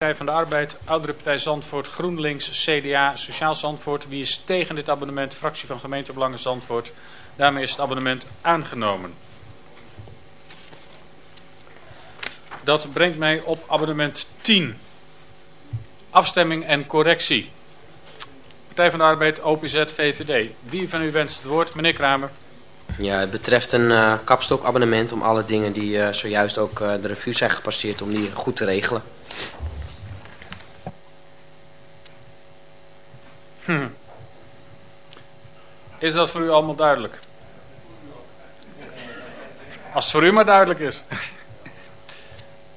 Partij van de Arbeid, Oudere Partij Zandvoort, GroenLinks, CDA, Sociaal Zandvoort. Wie is tegen dit abonnement? Fractie van Gemeentebelangen Zandvoort. Daarmee is het abonnement aangenomen. Dat brengt mij op abonnement 10. Afstemming en correctie. Partij van de Arbeid, OPZ, VVD. Wie van u wenst het woord? Meneer Kramer. Ja, het betreft een uh, kapstokabonnement om alle dingen die uh, zojuist ook uh, de revue zijn gepasseerd, om die goed te regelen. Hm. Is dat voor u allemaal duidelijk? Als het voor u maar duidelijk is.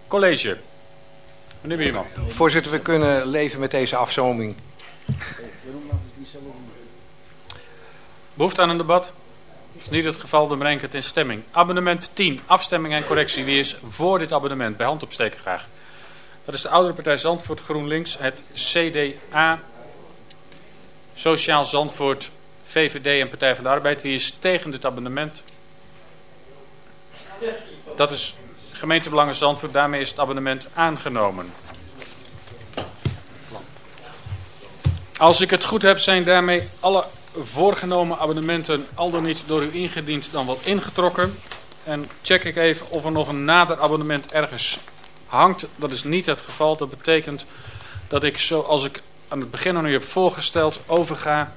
College. Meneer Bierman. Voorzitter, we kunnen leven met deze afzoming. Behoefte aan een debat? is niet het geval, dan breng ik het in stemming. Abonnement 10, afstemming en correctie. Wie is voor dit abonnement? Bij hand opsteken graag. Dat is de oudere partij Zandvoort GroenLinks, het CDA, Sociaal Zandvoort, VVD en Partij van de Arbeid. Wie is tegen dit abonnement? Dat is gemeentebelangen Zandvoort. Daarmee is het abonnement aangenomen. Als ik het goed heb, zijn daarmee alle voorgenomen abonnementen al dan niet door u ingediend dan wel ingetrokken. En check ik even of er nog een nader abonnement ergens hangt. Dat is niet het geval. Dat betekent dat ik zoals ik aan het begin aan u heb voorgesteld overga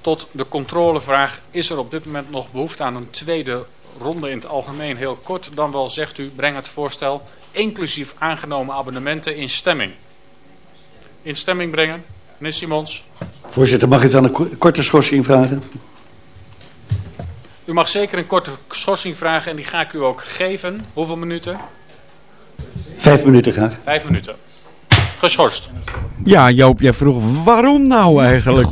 tot de controlevraag. Is er op dit moment nog behoefte aan een tweede ronde in het algemeen heel kort? Dan wel zegt u breng het voorstel inclusief aangenomen abonnementen in stemming. In stemming brengen. Meneer Simons. Voorzitter, mag ik dan een korte schorsing vragen? U mag zeker een korte schorsing vragen en die ga ik u ook geven. Hoeveel minuten? Vijf minuten graag. Vijf minuten. Geschorst. Ja, Joop, jij vroeg waarom nou eigenlijk?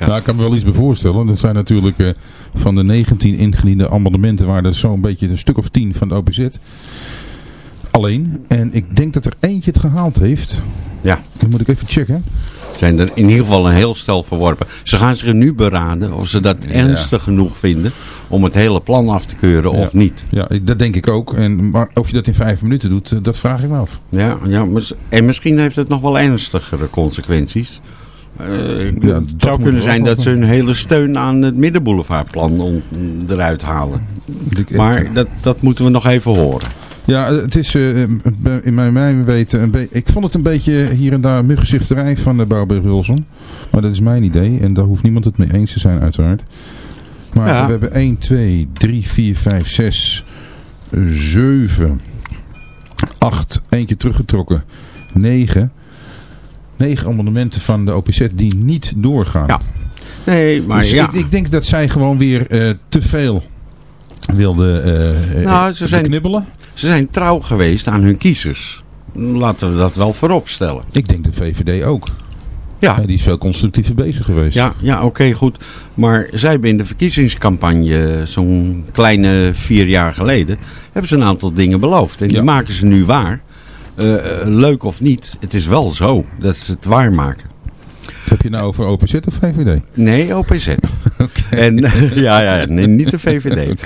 nou, ik kan me wel iets bij voorstellen. Dat zijn natuurlijk uh, van de 19 ingediende amendementen... waar er zo'n beetje een stuk of 10 van de OPZ alleen. En ik denk dat er eentje het gehaald heeft. Ja. Dan moet ik even checken zijn er in ieder geval een heel stel verworpen. Ze gaan zich nu beraden of ze dat ernstig genoeg vinden om het hele plan af te keuren of niet. Ja, dat denk ik ook. En, maar of je dat in vijf minuten doet, eh, dat vraag ik me af. Ja, ja en misschien heeft het nog wel ernstigere consequenties. Uh, ja, het zou kunnen zijn dat ze hun hele steun aan het middenboulevardplan eruit halen. Maar dat, dat moeten we nog even horen. Ja, het is uh, in mijn, mijn weten... ik vond het een beetje hier en daar muggenzifterij van de Bouwberg Wilson. Maar dat is mijn idee. En daar hoeft niemand het mee eens te zijn uiteraard. Maar we hebben 1, 2, 3, 4, 5, 6, 7, 8. Eentje teruggetrokken. 9. 9 amendementen van de OPZ die niet doorgaan. Ja. Nee, maar dus ja. Ik, ik, denk dat zij gewoon weer uh, te veel wilden uh, nou, ze zijn, knibbelen. Ze zijn trouw geweest aan hun kiezers. Laten we dat wel voorop stellen. Ik denk de VVD ook. Ja. ja die is veel constructiever bezig geweest. Ja, ja oké, okay, goed. Maar zij hebben in de verkiezingscampagne, zo'n kleine vier jaar geleden, hebben ze een aantal dingen beloofd. En die maken ze nu waar. Uh, leuk of niet, het is wel zo dat ze het waarmaken. Heb je nou over OPZ of VVD? Nee, OPZ. okay. En, ja, ja, nee, niet de VVD.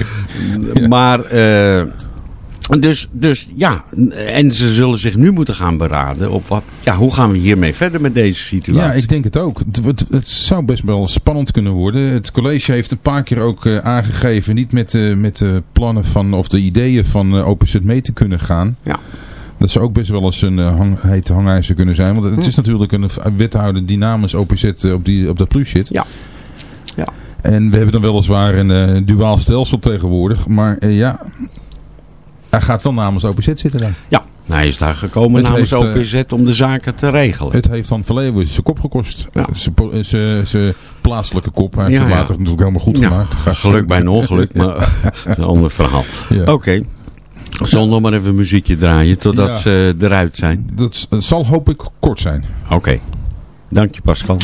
Okay. Maar... Uh, dus, dus ja, en ze zullen zich nu moeten gaan beraden op wat, ja, hoe gaan we hiermee verder met deze situatie. Ja, ik denk het ook. Het, het, het zou best wel spannend kunnen worden. Het college heeft een paar keer ook uh, aangegeven niet met, uh, met de plannen van, of de ideeën van uh, OPZ mee te kunnen gaan. Ja. Dat zou ook best wel eens een hang, hete hangijzer kunnen zijn. Want het is natuurlijk een wethouder die namens OPZ op, die, op dat plus zit. Ja. ja. En we hebben dan weliswaar een duaal stelsel tegenwoordig. Maar ja, hij gaat wel namens OPZ zitten dan. Ja, hij is daar gekomen het namens heeft, OPZ om de zaken te regelen. Het heeft van Verleeuwen zijn kop gekost. Ja. Zijn plaatselijke kop. Hij heeft ja, het later ja. natuurlijk helemaal goed gemaakt. Geluk bij een ongeluk, maar een ander verhaal. Oké. Okay. Zal nog maar even een muziekje draaien totdat ze eruit zijn. Dat zal hoop ik kort zijn. Oké. Okay. Dank je Pascal.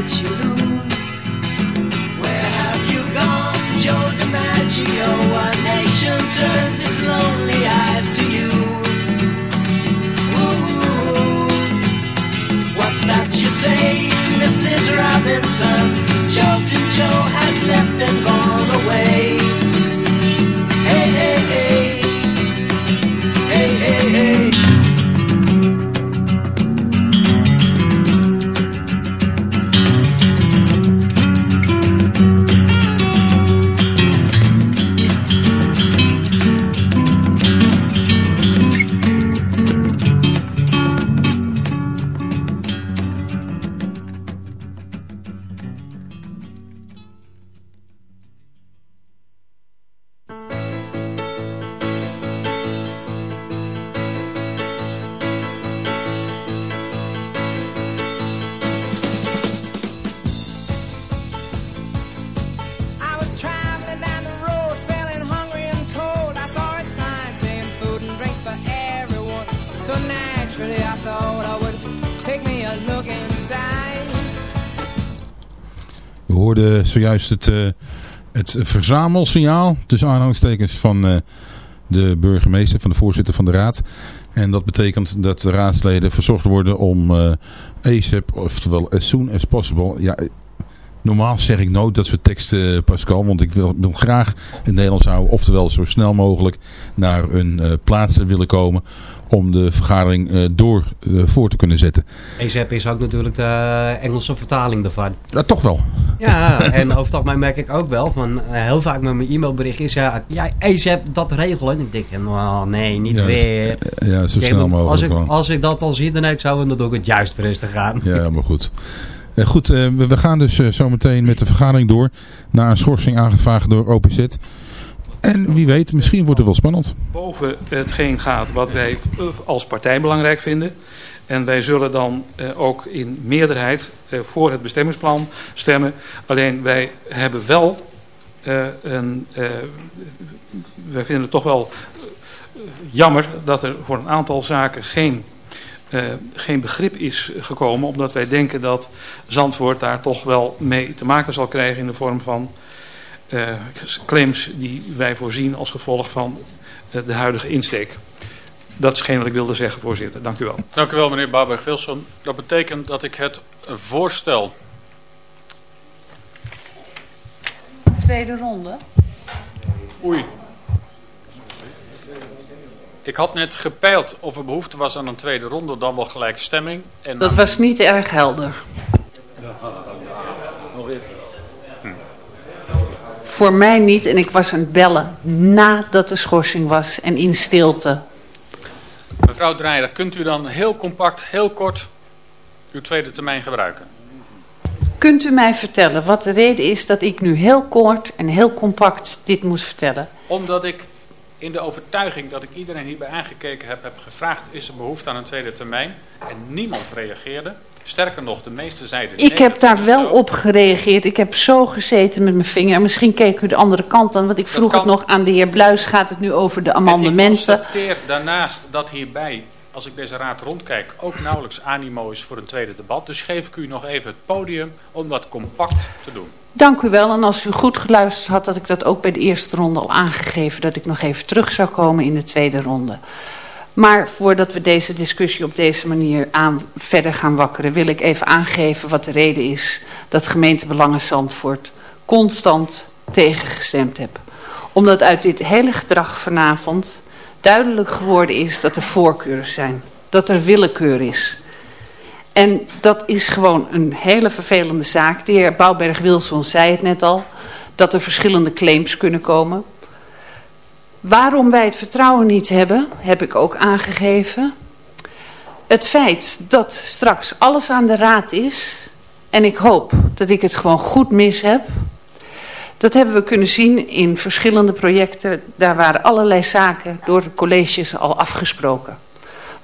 At you lose. Where have you gone, Joe DiMaggio? A nation turns its lonely eyes to you. Ooh, what's that you say, Mrs. Robinson? Jolton Joe has left and gone zojuist het, eh, het verzamelsignaal tussen aanhalingstekens van eh, de burgemeester, van de voorzitter van de raad. En dat betekent dat de raadsleden verzocht worden om eh ASAP, oftewel as soon as possible. Ja, normaal zeg ik nooit dat soort teksten, eh, Pascal, want ik wil, wil graag in Nederlands houden, oftewel zo snel mogelijk naar een eh, plaats willen komen om de vergadering eh, door voor te kunnen zetten. ASAP is ook natuurlijk de Engelse vertaling ervan. Ja, toch wel. Ja, en over het algemeen merk ik ook wel van heel vaak met mijn e-mailbericht is ja, ja ASAP dat regelen. En ik denk, nou nee, niet Ja, weer. Ja, zo snel mogelijk. als, ik, als ik dat al zie, dan denk ik dan doe ik het juist rustig aan. Ja, maar goed. Eh, goed, eh, we, gaan dus eh, zometeen met de vergadering door. Naar een schorsing aangevraagd door OPZ. En wie weet, misschien wordt het wel spannend. boven hetgeen gaat wat wij als partij belangrijk vinden. En wij zullen dan ook in meerderheid voor het bestemmingsplan stemmen. Alleen wij hebben wel een. wij vinden het toch wel jammer dat er voor een aantal zaken geen, eh, geen begrip is gekomen. Omdat wij denken dat Zandvoort daar toch wel mee te maken zal krijgen in de vorm van eh, claims die wij voorzien als gevolg van eh, de huidige insteek. Dat is hetgeen wat ik wilde zeggen, voorzitter. Dank u wel. Dank u wel, meneer Bouwberg-Wilson. Dat betekent dat ik het voorstel... Tweede ronde. Oei. Ik had net gepeild of er behoefte was aan een tweede ronde, dan wel gelijk stemming. En Dat was niet erg helder. Voor mij niet en ik was aan het bellen nadat de schorsing was en in stilte. Mevrouw Draaier, kunt u dan heel compact, heel kort uw tweede termijn gebruiken? Kunt u mij vertellen wat de reden is dat ik nu heel kort en heel compact dit moet vertellen? Omdat ik in de overtuiging dat ik iedereen hierbij aangekeken heb, heb gevraagd, is er behoefte aan een tweede termijn? En niemand reageerde. Sterker nog, de meeste zeiden Ik nee, heb daar wel op gereageerd. Ik heb zo gezeten met mijn vinger. Misschien keek u de andere kant aan, want ik vroeg het nog aan de heer Bluis. Gaat het nu over de En ik amendementen? constateer daarnaast dat hierbij, als ik deze raad rondkijk, ook nauwelijks animo is voor een tweede debat. Dus geef ik u nog even het podium om dat compact te doen. Dank u wel. En als u goed geluisterd had, had ik dat ook bij de eerste ronde al aangegeven. Dat ik nog even terug zou komen in de tweede ronde. Maar voordat we deze discussie op deze manier aan, verder gaan wakkeren, wil ik even aangeven wat de reden is dat gemeentebelangen Zandvoort constant tegengestemd heb. Omdat uit dit hele gedrag vanavond duidelijk geworden is dat er voorkeuren zijn. Dat er willekeur is. En dat is gewoon een hele vervelende zaak. De heer Bouwberg-Wilson zei het net al. Dat er verschillende claims kunnen komen. Waarom wij het vertrouwen niet hebben, heb ik ook aangegeven. Het feit dat straks alles aan de raad is, en ik hoop dat ik het gewoon goed mis heb. Dat hebben we kunnen zien in verschillende projecten. Daar waren allerlei zaken door de colleges al afgesproken.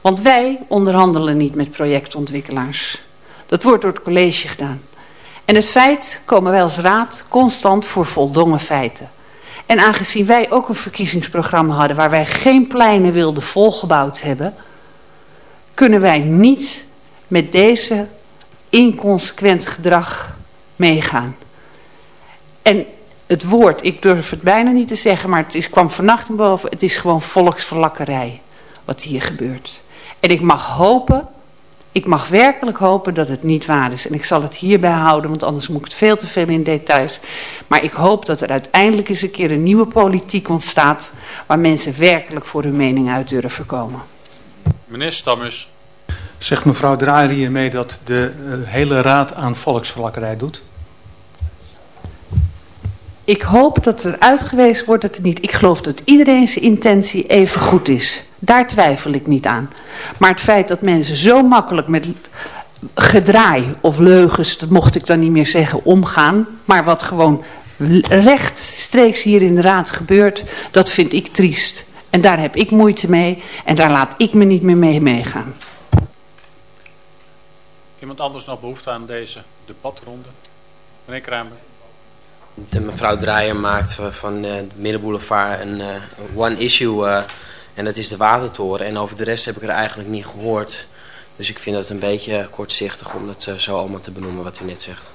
Want wij onderhandelen niet met projectontwikkelaars. Dat wordt door het college gedaan. En het feit komen wij als raad constant voor voldongen feiten. En aangezien wij ook een verkiezingsprogramma hadden waar wij geen pleinen wilden volgebouwd hebben, kunnen wij niet met deze inconsequent gedrag meegaan. En het woord, ik durf het bijna niet te zeggen, maar het is, kwam vannacht naar boven, het is gewoon volksverlakkerij wat hier gebeurt. En ik mag hopen, ik mag werkelijk hopen dat het niet waar is. En ik zal het hierbij houden, want anders moet ik het veel te veel in details. Maar ik hoop dat er uiteindelijk eens een keer een nieuwe politiek ontstaat... waar mensen werkelijk voor hun mening uit durven komen. Meneer Stammers, Zegt mevrouw Draaier hiermee dat de eh, hele raad aan volksverlakkerij doet? Ik hoop dat er uitgewezen wordt dat het niet... Ik geloof dat iedereen zijn intentie even goed is. Daar twijfel ik niet aan. Maar het feit dat mensen zo makkelijk met gedraai of leugens... dat mocht ik dan niet meer zeggen, omgaan... maar wat gewoon rechtstreeks hier in de raad gebeurt... dat vind ik triest. En daar heb ik moeite mee en daar laat ik me niet meer mee meegaan. iemand anders nog behoefte aan deze debatronde? Meneer Kramer. De mevrouw Draaier maakt van de Middenboulevard een eh, one issue eh, en dat is de watertoren. En over de rest heb ik er eigenlijk niet gehoord. Dus ik vind dat een beetje kortzichtig om dat zo allemaal te benoemen wat u net zegt.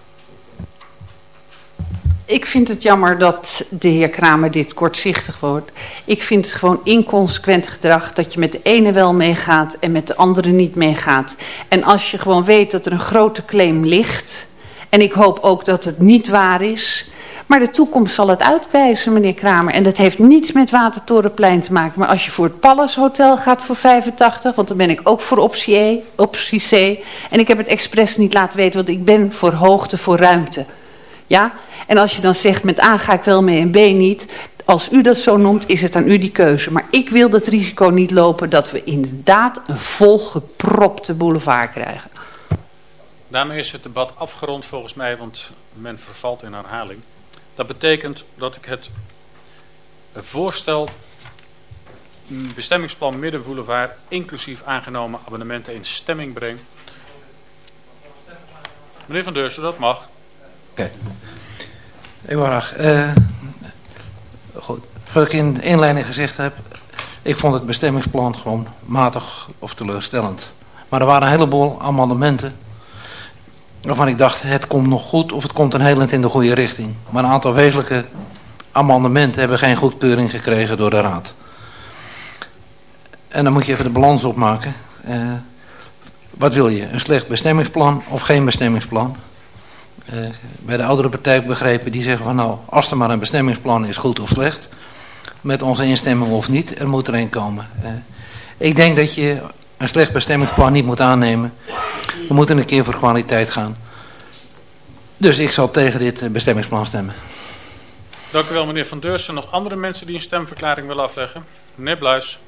Ik vind het jammer dat de heer Kramer dit kortzichtig wordt. Ik vind het gewoon inconsequent gedrag dat je met de ene wel meegaat en met de andere niet meegaat. En als je gewoon weet dat er een grote claim ligt, en ik hoop ook dat het niet waar is, maar de toekomst zal het uitwijzen, meneer Kramer. En dat heeft niets met Watertorenplein te maken. Maar als je voor het Palace Hotel gaat voor 85, want dan ben ik ook voor optie, e, optie C. En ik heb het expres niet laten weten, want ik ben voor hoogte, voor ruimte. Ja? En als je dan zegt, met A ga ik wel mee en B niet. Als u dat zo noemt, is het aan u die keuze. Maar ik wil dat risico niet lopen dat we inderdaad een volgepropte boulevard krijgen. Daarmee is het debat afgerond volgens mij, want men vervalt in herhaling. Dat betekent dat ik het voorstel mm, bestemmingsplan Middenboulevard inclusief aangenomen abonnementen in stemming breng. Meneer Van Deursen, dat mag. Oké. Ik wou graag. eh, goed. Wat ik in inleiding gezegd heb. Ik vond het bestemmingsplan gewoon matig of teleurstellend. Maar er waren een heleboel amendementen. Waarvan ik dacht, het komt nog goed of het komt een heel in de goede richting. Maar een aantal wezenlijke amendementen hebben geen goedkeuring gekregen door de raad. En dan moet je even de balans opmaken. Eh, wat wil je? Een slecht bestemmingsplan of geen bestemmingsplan? Eh, bij de oudere partij begrepen, die zeggen van nou, als er maar een bestemmingsplan is, goed of slecht. Met onze instemming of niet, er moet er een komen. Eh, ik denk dat je een slecht bestemmingsplan niet moet aannemen. We moeten een keer voor kwaliteit gaan. Dus ik zal tegen dit eh, bestemmingsplan stemmen. Dank u wel, meneer Van Deursen. Nog andere mensen die een stemverklaring willen afleggen? Meneer Bluis.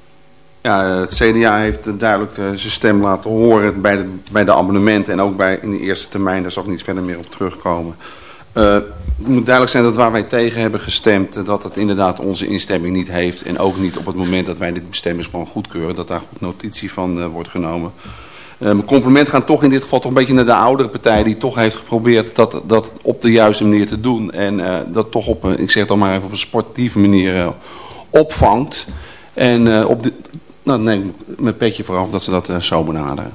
Ja, het CDA heeft duidelijk eh, zijn stem laten horen bij de, bij de abonnementen en ook bij, in de eerste termijn. Daar zal ik niet verder meer op terugkomen. Uh, het moet duidelijk zijn dat waar wij tegen hebben gestemd, dat het inderdaad onze instemming niet heeft. En ook niet op het moment dat wij dit bestemmingsplan goedkeuren, dat daar goed notitie van uh, wordt genomen. Mijn compliment gaan toch in dit geval toch een beetje naar de oudere partij die toch heeft geprobeerd dat, dat op de juiste manier te doen. En dat toch op, ik zeg het maar even, op een sportieve manier opvangt. En op de, nou, neem ik mijn petje vooraf dat ze dat zo benaderen.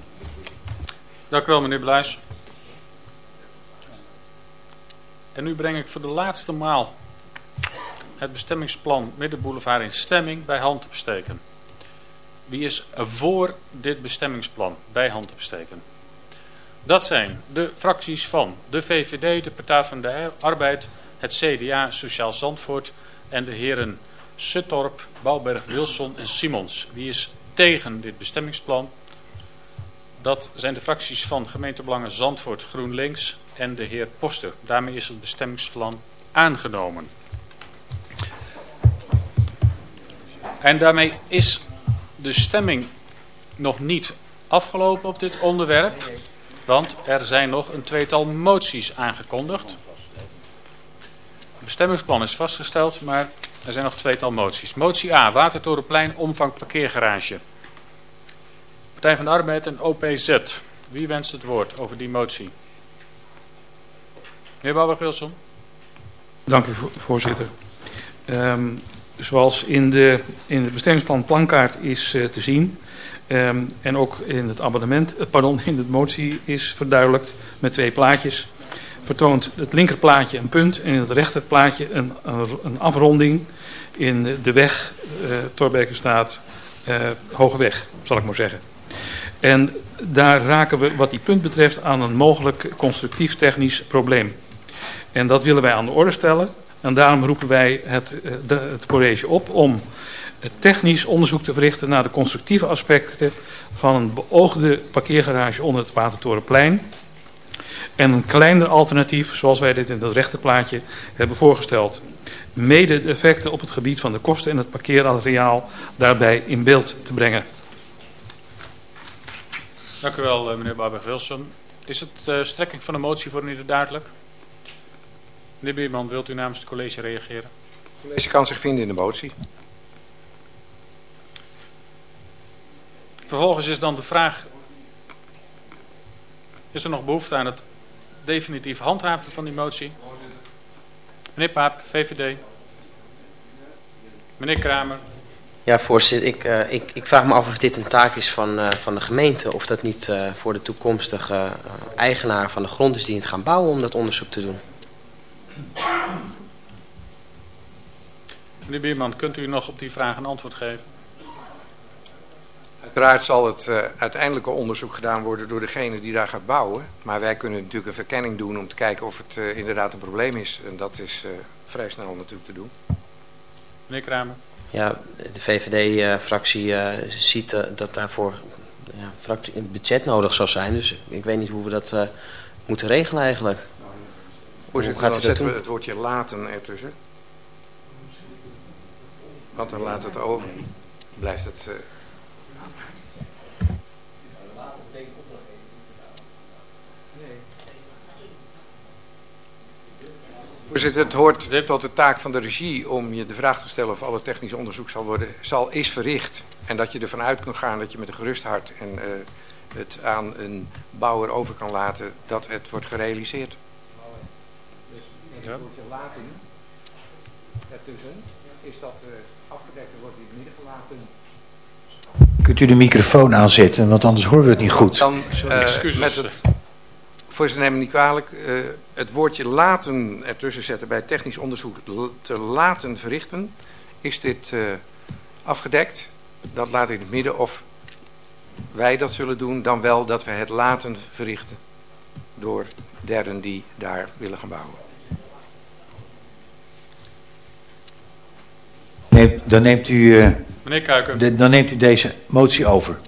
Dank u wel, meneer Bluis. En nu breng ik voor de laatste maal het bestemmingsplan Middenboulevard in stemming bij hand te besteken. Wie is voor dit bestemmingsplan bij hand te besteken? Dat zijn de fracties van de VVD, de Partij van de Arbeid, het CDA, Sociaal Zandvoort en de heren Suttorp, Bouwberg, Wilson en Simons. Wie is tegen dit bestemmingsplan? Dat zijn de fracties van gemeentebelangen Zandvoort, GroenLinks en de heer Poster. Daarmee is het bestemmingsplan aangenomen. En daarmee is de stemming nog niet afgelopen op dit onderwerp. Want er zijn nog een tweetal moties aangekondigd. Het bestemmingsplan is vastgesteld, maar er zijn nog tweetal moties. Motie A, Watertorenplein, omvang parkeergarage. Partij van de Arbeid en OPZ. Wie wenst het woord over die motie? Meneer Bouwberg-Wilson. Dank u, voorzitter. Um, zoals in, de, in het bestemmingsplan plankaart is uh, te zien... Um, en ook in het abonnement, uh, pardon, in de motie is verduidelijkt met twee plaatjes... vertoont het linkerplaatje een punt en in het rechterplaatje een, een afronding in de weg uh, Torbekenstraat, uh, Hogeweg, zal ik maar zeggen. En daar raken we wat die punt betreft aan een mogelijk constructief technisch probleem. En dat willen wij aan de orde stellen. En daarom roepen wij het, de, het college op om technisch onderzoek te verrichten naar de constructieve aspecten van een beoogde parkeergarage onder het Watertorenplein. En een kleiner alternatief, zoals wij dit in het rechterplaatje hebben voorgesteld. Mede de effecten op het gebied van de kosten en het parkeerareaal daarbij in beeld te brengen. Dank u wel, meneer Barberg-Wilson. Is het uh, strekking van de motie voor ieder duidelijk? Meneer Bierman, wilt u namens het college reageren? Het college kan zich vinden in de motie. Vervolgens is dan de vraag... Is er nog behoefte aan het definitief handhaven van die motie? Meneer Paap, VVD. Meneer Kramer. Ja, voorzitter. Ik, uh, ik, ik vraag me af of dit een taak is van, uh, van de gemeente. Of dat niet uh, voor de toekomstige eigenaar van de grond is die het gaan bouwen om dat onderzoek te doen. Meneer Bierman, kunt u nog op die vraag een antwoord geven? Uiteraard zal het uh, uiteindelijke onderzoek gedaan worden door degene die daar gaat bouwen. Maar wij kunnen natuurlijk een verkenning doen om te kijken of het uh, inderdaad een probleem is. En dat is uh, vrij snel natuurlijk te doen. Meneer Kramer. Ja, de VVD-fractie ziet dat daarvoor ja, een budget nodig zou zijn. Dus ik weet niet hoe we dat moeten regelen eigenlijk. Voorzitter, dan zetten we het woordje laten ertussen. Want dan laat het over. Blijft het... Voorzitter, het hoort tot de taak van de regie om je de vraag te stellen of alle technisch onderzoek zal worden, zal, is verricht. En dat je ervan uit kan gaan dat je met een gerust hart en uh, het aan een bouwer over kan laten dat het wordt gerealiseerd. Dus ja. laten ertussen, is dat uh, afgedekt en wordt in het midden gelaten. Kunt u de microfoon aanzetten, want anders horen we het niet goed. Dan uh, met het Voorzitter, neem me niet kwalijk. Uh, het woordje laten ertussen zetten bij technisch onderzoek te laten verrichten. Is dit uh, afgedekt? dat laat ik in het midden of wij dat zullen doen, dan wel dat we het laten verrichten door derden die daar willen gaan bouwen. Neemt- dan, neemt u, eh, Meneer Kuiken, de- dan neemt u deze motie over.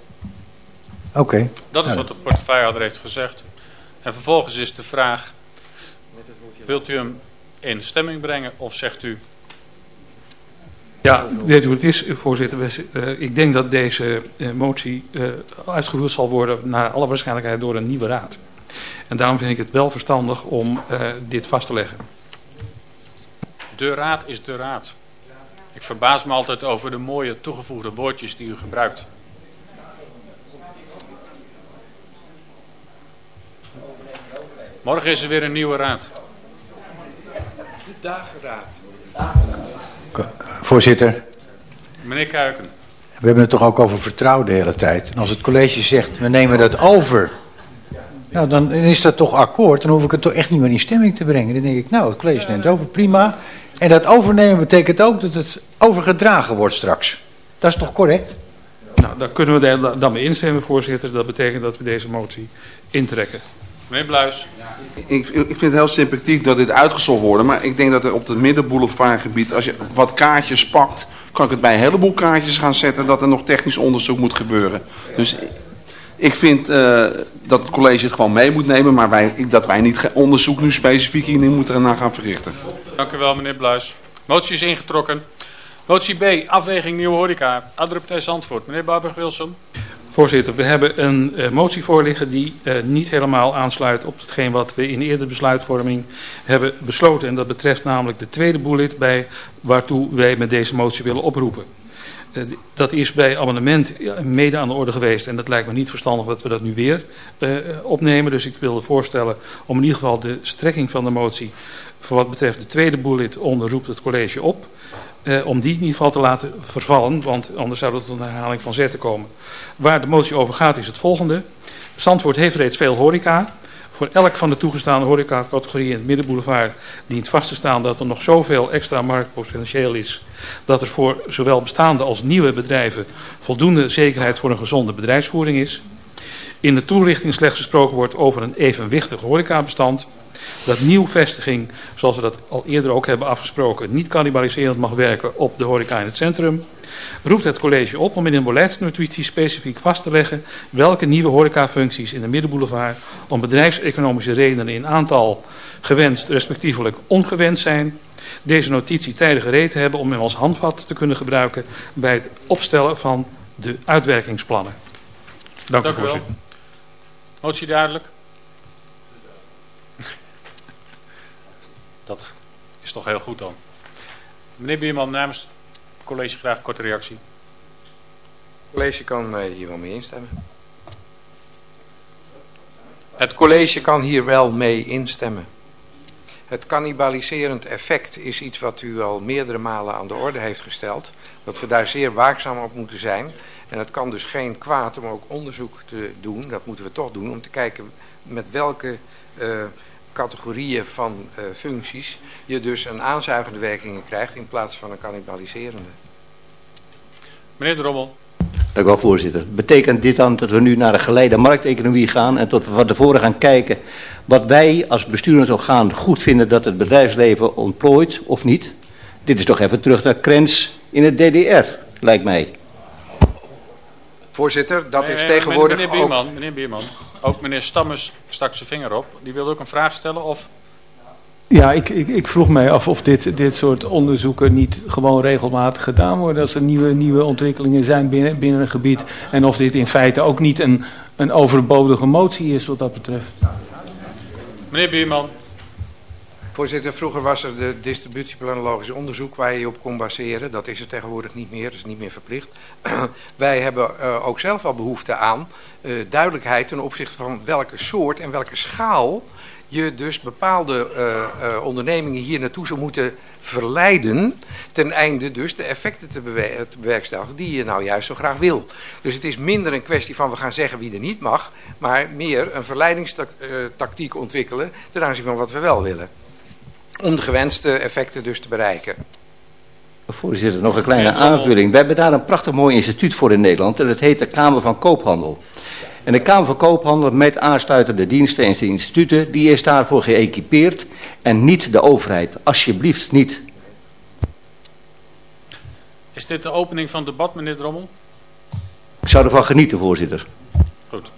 Oké. dat is Nou, wat de portefeuillehouder heeft gezegd. En vervolgens is de vraag, wilt u hem in stemming brengen of zegt u... Ja, weet u hoe het is, voorzitter? Eh, ik denk dat deze eh, motie eh, uitgevoerd zal worden naar alle waarschijnlijkheid door een nieuwe raad. En daarom vind ik het wel verstandig om eh, dit vast te leggen. De raad is de raad. Ik verbaas me altijd over de mooie toegevoegde woordjes die u gebruikt. Morgen is er weer een nieuwe raad. De dageraad. Voorzitter, Meneer Kuiken, we hebben het toch ook over vertrouwen de hele tijd. En als het college zegt, we nemen dat over. Nou, dan is dat toch akkoord. Dan hoef ik het toch echt niet meer in stemming te brengen. Dan denk ik, nou, het college neemt over, prima. En dat overnemen betekent ook dat het overgedragen wordt straks. Dat is toch correct? Nou, daar kunnen we dan mee instemmen, voorzitter. Dat betekent dat we deze motie intrekken. meneer Bluis. Ik, ik vind het heel sympathiek dat dit uitgezocht wordt, maar ik denk dat er op het middenboulevardgebied, als je wat kaartjes pakt, kan ik het bij een heleboel kaartjes gaan zetten dat er nog technisch onderzoek moet gebeuren. Dus ik vind eh, dat het college het gewoon mee moet nemen, maar wij, dat wij niet onderzoek nu specifiek hierin moeten naar gaan verrichten. Dank u wel, meneer Bluis. Motie is ingetrokken. Motie B, afweging nieuwe horeca. Adruptijs antwoord. Meneer Barberg-Wilson. Voorzitter, we hebben een eh, motie voorliggen die eh, niet helemaal aansluit op hetgeen wat we in eerdere besluitvorming hebben besloten. En dat betreft namelijk de tweede bullet bij waartoe wij met deze motie willen oproepen. Eh, dat is bij amendement mede aan de orde geweest en dat lijkt me niet verstandig dat we dat nu weer eh, opnemen. Dus ik wilde voorstellen om in ieder geval de strekking van de motie voor wat betreft de tweede bullet onderroept het college op. eh, om die in ieder geval te laten vervallen, want anders zou er tot een herhaling van zetten komen. Waar de motie over gaat is het volgende. Zandvoort heeft reeds veel horeca. Voor elk van de toegestaande horecacategorieën in het middenboulevard dient vast te staan dat er nog zoveel extra marktpotentieel is. Dat er voor zowel bestaande als nieuwe bedrijven voldoende zekerheid voor een gezonde bedrijfsvoering is. In de toelichting slechts gesproken wordt over een evenwichtig horecabestand. Dat nieuw vestiging, zoals we dat al eerder ook hebben afgesproken, niet cannibaliserend mag werken op de horeca in het centrum. Roept het college op om in een beleidsnotitie specifiek vast te leggen welke nieuwe horecafuncties in de middenboulevard om bedrijfseconomische redenen in aantal gewenst respectievelijk ongewenst zijn. Deze notitie tijdig gereed te hebben om hem als handvat te kunnen gebruiken bij het opstellen van de uitwerkingsplannen. Dank, Dank u voorzitter. Motie duidelijk? Dat is toch heel goed dan. Meneer Bierman, namens het college graag een korte reactie. Het college kan eh, hier wel mee instemmen. Het college kan hier wel mee instemmen. Het cannibaliserend effect is iets wat u al meerdere malen aan de orde heeft gesteld. Dat we daar zeer waakzaam op moeten zijn. En het kan dus geen kwaad om ook onderzoek te doen. Dat moeten we toch doen om te kijken met welke eh, categorieën van eh, functies je dus een aanzuigende werking krijgt in plaats van een cannibaliserende. Meneer de Rommel. Dank u wel, voorzitter. Betekent dit dan dat we nu naar een geleide markteconomie gaan en tot we van tevoren gaan kijken wat wij als besturend orgaan goed vinden dat het bedrijfsleven ontplooit of niet? Dit is toch even terug naar Krens in het DDR, lijkt mij. Voorzitter, dat is Eh, tegenwoordig meneer ook... Meneer Bierman, ook meneer Stammers stak zijn vinger op. Die wilde ook een vraag stellen of... Ja, ik, ik, ik vroeg mij af of dit, dit soort onderzoeken niet gewoon regelmatig gedaan worden als er nieuwe, nieuwe ontwikkelingen zijn binnen, binnen een gebied. En of dit in feite ook niet een, een overbodige motie is wat dat betreft. Meneer Bierman. Voorzitter, vroeger was er de distributieplanologisch onderzoek waar je op kon baseren. Dat is er tegenwoordig niet meer, dat is niet meer verplicht. Wij hebben eh, ook zelf al behoefte aan eh, duidelijkheid ten opzichte van welke soort en welke schaal je dus bepaalde eh, ondernemingen hier naartoe zou moeten verleiden. Ten einde dus de effecten te, te bewerkstelligen die je nou juist zo graag wil. Dus het is minder een kwestie van we gaan zeggen wie er niet mag. Maar meer een verleidingstactiek ontwikkelen ten aanzien van wat we wel willen. Om de gewenste effecten dus te bereiken. Voorzitter, nog een kleine aanvulling. We hebben daar een prachtig mooi instituut voor in Nederland en dat heet de Kamer van Koophandel. En de Kamer van Koophandel met aansluitende diensten en instituten, die is daarvoor geëquipeerd en niet de overheid. Alsjeblieft niet. Is dit de opening van het debat, meneer Drommel? Ik zou ervan genieten, voorzitter. Goed.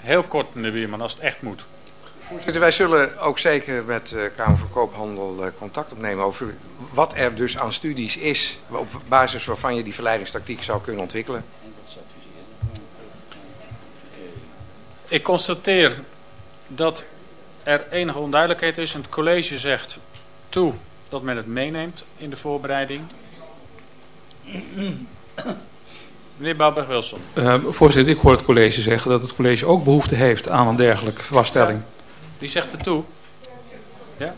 Heel kort, meneer Bierman, als het echt moet. Voorzitter, wij zullen ook zeker met de Kamer van Koophandel eh, contact opnemen over wat er dus aan studies is, op basis waarvan je die verleidingstactiek zou kunnen ontwikkelen. Ik constateer dat er enige onduidelijkheid is. En het college zegt toe dat men het meeneemt in de voorbereiding. Meneer Bouwberg-Wilson. Eh, voorzitter, ik hoor het college zeggen dat het college ook behoefte heeft aan een dergelijke vaststelling. Die zegt het toe. Ja?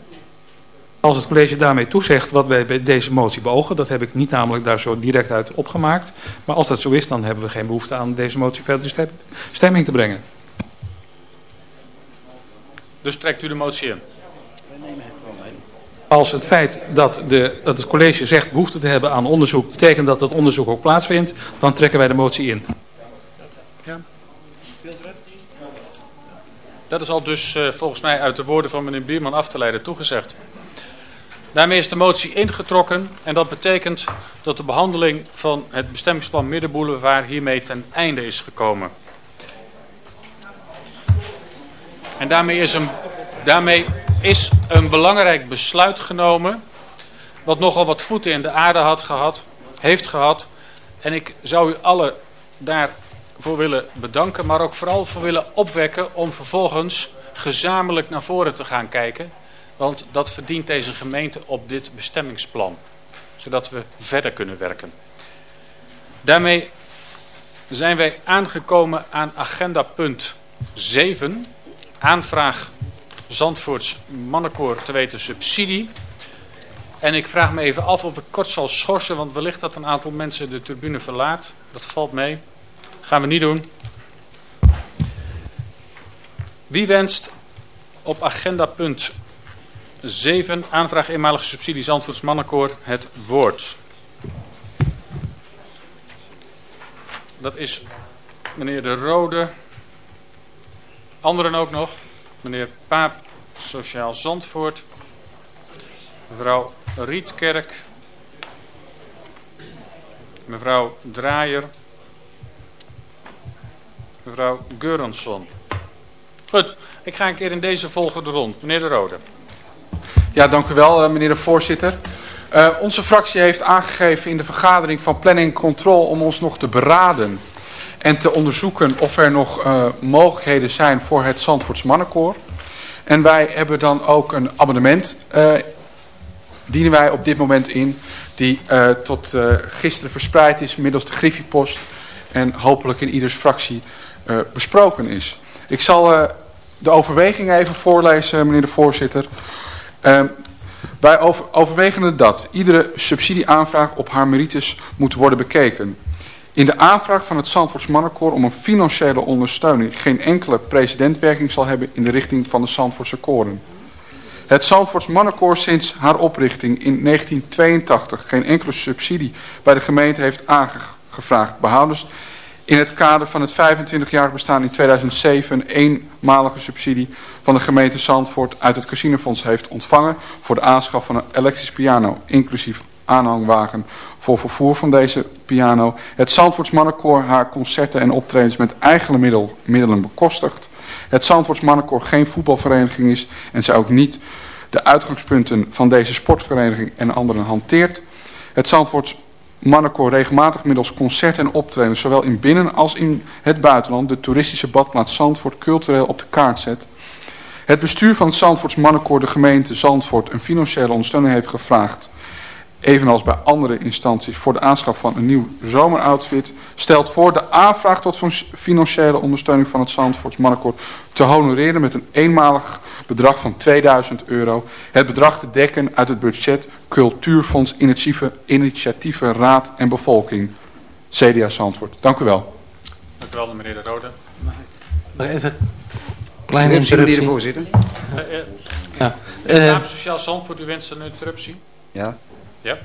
Als het college daarmee toezegt wat wij bij deze motie beogen, dat heb ik niet namelijk daar zo direct uit opgemaakt. Maar als dat zo is, dan hebben we geen behoefte aan deze motie verder in stem- stemming te brengen. Dus trekt u de motie in. Als het feit dat, de, dat het college zegt behoefte te hebben aan onderzoek, betekent dat dat onderzoek ook plaatsvindt, dan trekken wij de motie in. Dat is al dus eh, volgens mij uit de woorden van meneer Bierman af te leiden toegezegd. Daarmee is de motie ingetrokken en dat betekent dat de behandeling van het bestemmingsplan Middenboulevard hiermee ten einde is gekomen. En daarmee is een, daarmee is een belangrijk besluit genomen, wat nogal wat voeten in de aarde had gehad, heeft gehad. En ik zou u allen daarvoor willen bedanken, maar ook vooral voor willen opwekken om vervolgens gezamenlijk naar voren te gaan kijken. Want dat verdient deze gemeente op dit bestemmingsplan, zodat we verder kunnen werken. Daarmee zijn wij aangekomen aan agenda punt 7, aanvraag Zandvoorts mannenkoor te weten subsidie. En ik vraag me even af of ik kort zal schorsen, want wellicht dat een aantal mensen de tribune verlaat. Dat valt mee. Gaan we niet doen. Wie wenst op agenda punt 7, aanvraag eenmalige subsidie Zandvoorts mannenkoor, het woord? Dat is meneer De Rode. Anderen ook nog. Meneer Paap, Sociaal Zandvoort. Mevrouw Rietkerk. Mevrouw Draaier. Mevrouw Geurensson. Goed, ik ga een keer in deze volgende rond. Meneer De Rode. Ja, dank u wel, eh, meneer de voorzitter. Uh, onze fractie heeft aangegeven in de vergadering van Planning Control om ons nog te beraden en te onderzoeken of er nog uh, mogelijkheden zijn voor het Zandvoorts Mannenkoor. En wij hebben dan ook een abonnement, dienen wij op dit moment in, die tot gisteren verspreid is middels de Griffiepost en hopelijk in ieders fractie uh, besproken is. Ik zal uh, de overweging even voorlezen, meneer de voorzitter. Wij over, overwegen dat iedere subsidieaanvraag op haar merites moet worden bekeken. In de aanvraag van het Zandvoorts Mannenkoor om een financiële ondersteuning geen enkele precedentwerking zal hebben in de richting van de Zandvoortse koren. Het Zandvoorts Mannenkoor sinds haar oprichting in 1982 geen enkele subsidie bij de gemeente heeft aangevraagd. Behoudens in het kader van het 25-jarig bestaan in 2007 een eenmalige subsidie van de gemeente Zandvoort uit het casinofonds heeft ontvangen voor de aanschaf van een elektrische piano, inclusief aanhangwagen voor vervoer van deze piano. Het Zandvoorts Mannenkoor haar concerten en optredens met eigen middel, middelen bekostigt. Het Zandvoorts Mannenkoor geen voetbalvereniging is en zij ook niet de uitgangspunten van deze sportvereniging en anderen hanteert. Het Zandvoorts Mannenkoor regelmatig middels concerten en optredens, zowel in binnen- als in het buitenland, de toeristische badplaats Zandvoort cultureel op de kaart zet. Het bestuur van het Zandvoorts Mannenkoor de gemeente Zandvoort een financiële ondersteuning heeft gevraagd evenals bij andere instanties, voor de aanschaf van een nieuw zomeroutfit, stelt voor de aanvraag tot financiële ondersteuning van het Zandvoorts Mannenkoor te honoreren met een eenmalig bedrag van 2000 euro. Het bedrag te dekken uit het budget Cultuurfonds Initiatieve, Initiatieve Raad en Bevolking. CDA Zandvoort. Dank u wel. Dank u wel, meneer De Rode. Nog even kleine Interruptie, meneer de interruptie. voorzitter. Uh, uh, Ja. Eh, Paap, Sociaal Zandvoort, u wenst een interruptie? Ja. Ja.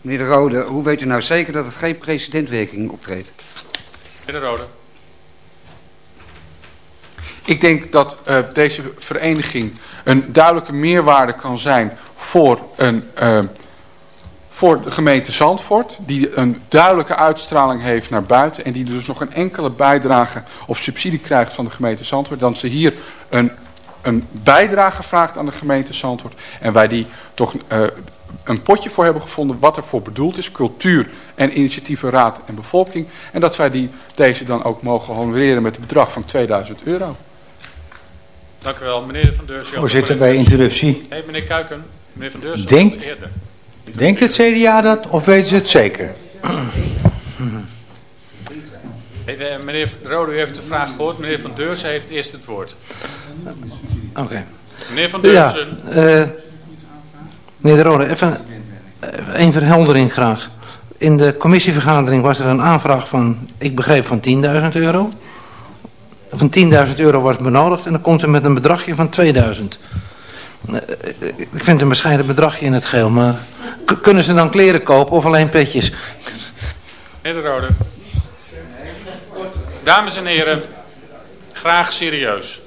Meneer De Rode, hoe weet u nou zeker dat het geen precedentwerking optreedt? Meneer De Rode. Ik denk dat uh, deze vereniging een duidelijke meerwaarde kan zijn voor, een, uh, voor de gemeente Zandvoort. Die een duidelijke uitstraling heeft naar buiten. En die dus nog een enkele bijdrage of subsidie krijgt van de gemeente Zandvoort. Dan ze hier een, een bijdrage vraagt aan de gemeente Zandvoort. En wij die toch uh, een potje voor hebben gevonden wat ervoor bedoeld is. Cultuur en initiatieven raad en bevolking. En dat wij die, deze dan ook mogen honoreren met een bedrag van 2000 euro. Dank u wel. Meneer Van Deurs. Voorzitter, bij interruptie. Hey, meneer Kuiken. Meneer Van Deurs. Denkt, denkt het CDA dat of weten ze het zeker? Hey, meneer Rode, u heeft de vraag gehoord. Meneer Van Deursen heeft eerst het woord. Oké. Okay. Meneer Van Deursen. Ja, uh, meneer De Rode, even een verheldering graag. In de commissievergadering was er een aanvraag van, ik begreep van 10.000 euro van 10.000 euro wordt benodigd en dan komt er met een bedragje van 2.000. Ik vind een bescheiden bedragje in het geel, maar kunnen ze dan kleren kopen of alleen petjes? Meneer De Rode. Dames en heren, graag serieus.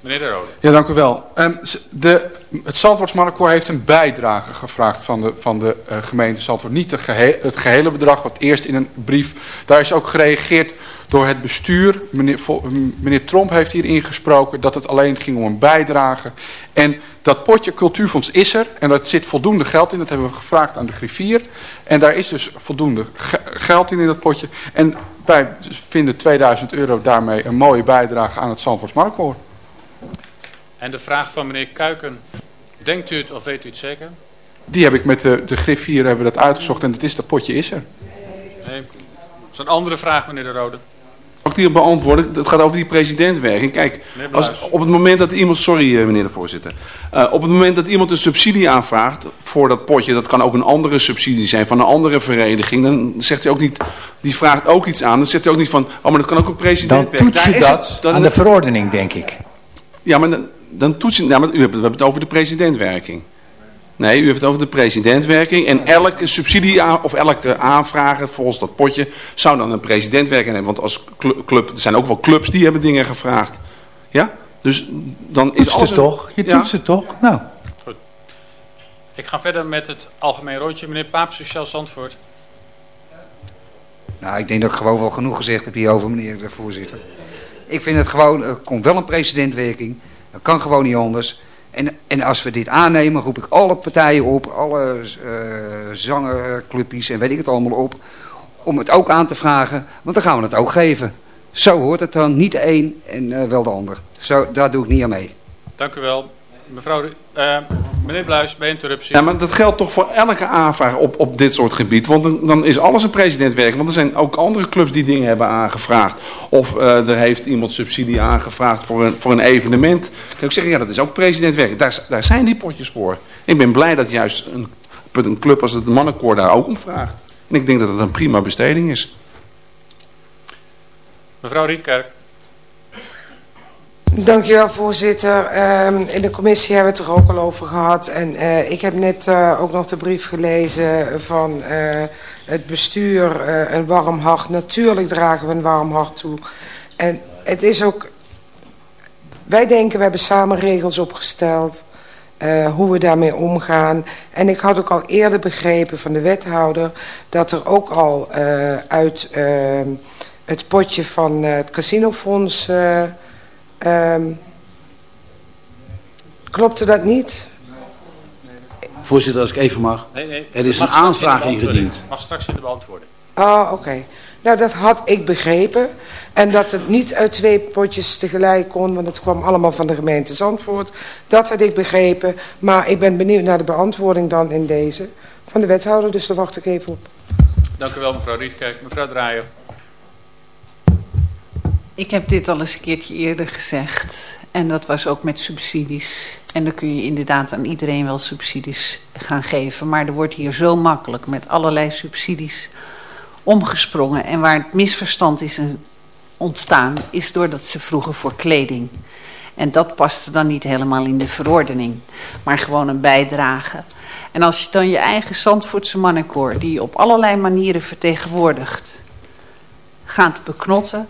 Meneer De Rode. Ja, dank u wel. Um, de, het Zandvoortsmarktkoor heeft een bijdrage gevraagd van de, van de uh, gemeente Zandvoort. Niet de het gehele bedrag, wat eerst in een brief... Daar is ook gereageerd door het bestuur. Meneer, meneer Tromp heeft hier ingesproken dat het alleen ging om een bijdrage. En dat potje cultuurfonds is er en er zit voldoende geld in. Dat hebben we gevraagd aan de griffier. En daar is dus voldoende geld in in dat potje. En wij vinden 2000 euro daarmee een mooie bijdrage aan het Zandvoorts. En de vraag van meneer Kuiken. Denkt u het of weet u het zeker? Die heb ik met de, de griffier hebben we dat uitgezocht en dat, is, dat potje is er. Nee. Dat is een andere vraag meneer De Rode. Mag ik die beantwoorden? Het gaat over die presidentwerking. Kijk, als, op het moment dat iemand... Sorry, meneer de voorzitter. Uh, op het moment dat iemand een subsidie aanvraagt voor dat potje... dat kan ook een andere subsidie zijn van een andere vereniging... dan zegt hij ook niet... die vraagt ook iets aan. Dan zegt hij ook niet van... oh, maar dat kan ook een presidentwerking. Dan toets je dat het, dan aan de verordening, denk ik. Ja, maar dan, dan toets je... Nou, maar u hebt, we hebben het over de presidentwerking. Nee, u heeft het over de presidentwerking. En elke subsidie of elke aanvrager volgens dat potje zou dan een presidentwerking hebben. Want als club, er zijn ook wel clubs die hebben dingen gevraagd. Ja? Dus dan is alles... het toch? Je ja? toetst het toch? Nou. Goed. Ik ga verder met het algemeen rondje. Meneer Paap, Sociaal Zandvoort. Nou, ik denk dat ik gewoon wel genoeg gezegd heb hierover, meneer de voorzitter. Ik vind het gewoon, er komt wel een presidentwerking. Dat kan gewoon niet anders. En, en als we dit aannemen, roep ik alle partijen op, alle uh, zangerclubjes en weet ik het allemaal op, om het ook aan te vragen, want dan gaan we het ook geven. Zo hoort het dan, niet de een en uh, wel de ander. Zo, daar doe ik niet aan mee. Dank u wel. Mevrouw, uh, meneer Bluis, bij interruptie. Ja, maar dat geldt toch voor elke aanvraag op, op dit soort gebied. Want dan, dan is alles een presidentwerk. Want er zijn ook andere clubs die dingen hebben aangevraagd. Of uh, er heeft iemand subsidie aangevraagd voor een, voor een evenement. Kan ik zeggen, ja, dat is ook presidentwerk. Daar, daar zijn die potjes voor. Ik ben blij dat juist een, een club als het Mannenkoor daar ook om vraagt. En ik denk dat het een prima besteding is. Mevrouw Rietkerk. Dankjewel voorzitter. Um, in de commissie hebben we het er ook al over gehad. En uh, ik heb net uh, ook nog de brief gelezen van uh, het bestuur. een warm hart. Natuurlijk dragen we een warm hart toe. En het is ook... Wij denken, we hebben samen regels opgesteld. hoe we daarmee omgaan. En ik had ook al eerder begrepen van de wethouder... dat er ook al uit ehm, het potje van het casinofonds... Um, klopte dat niet? Voorzitter, als ik even mag. Nee, nee, er is een aanvraag ingediend. mag straks in de beantwoording. Ah, oké. Okay. Nou, dat had ik begrepen. En dat het niet uit twee potjes tegelijk kon, want het kwam allemaal van de gemeente Zandvoort. Dat had ik begrepen. Maar ik ben benieuwd naar de beantwoording dan in deze van de wethouder, dus daar wacht ik even op. Dank u wel, mevrouw Rietkerk. Mevrouw Draaier. Ik heb dit al eens een keertje eerder gezegd. En dat was ook met subsidies. En dan kun je inderdaad aan iedereen wel subsidies gaan geven. Maar er wordt hier zo makkelijk met allerlei subsidies omgesprongen. En waar het misverstand is ontstaan, is doordat ze vroegen voor kleding. En dat paste dan niet helemaal in de verordening. Maar gewoon een bijdrage. En als je dan je eigen Zandvoortse mannenkoor, die je op allerlei manieren vertegenwoordigt, gaat beknotten,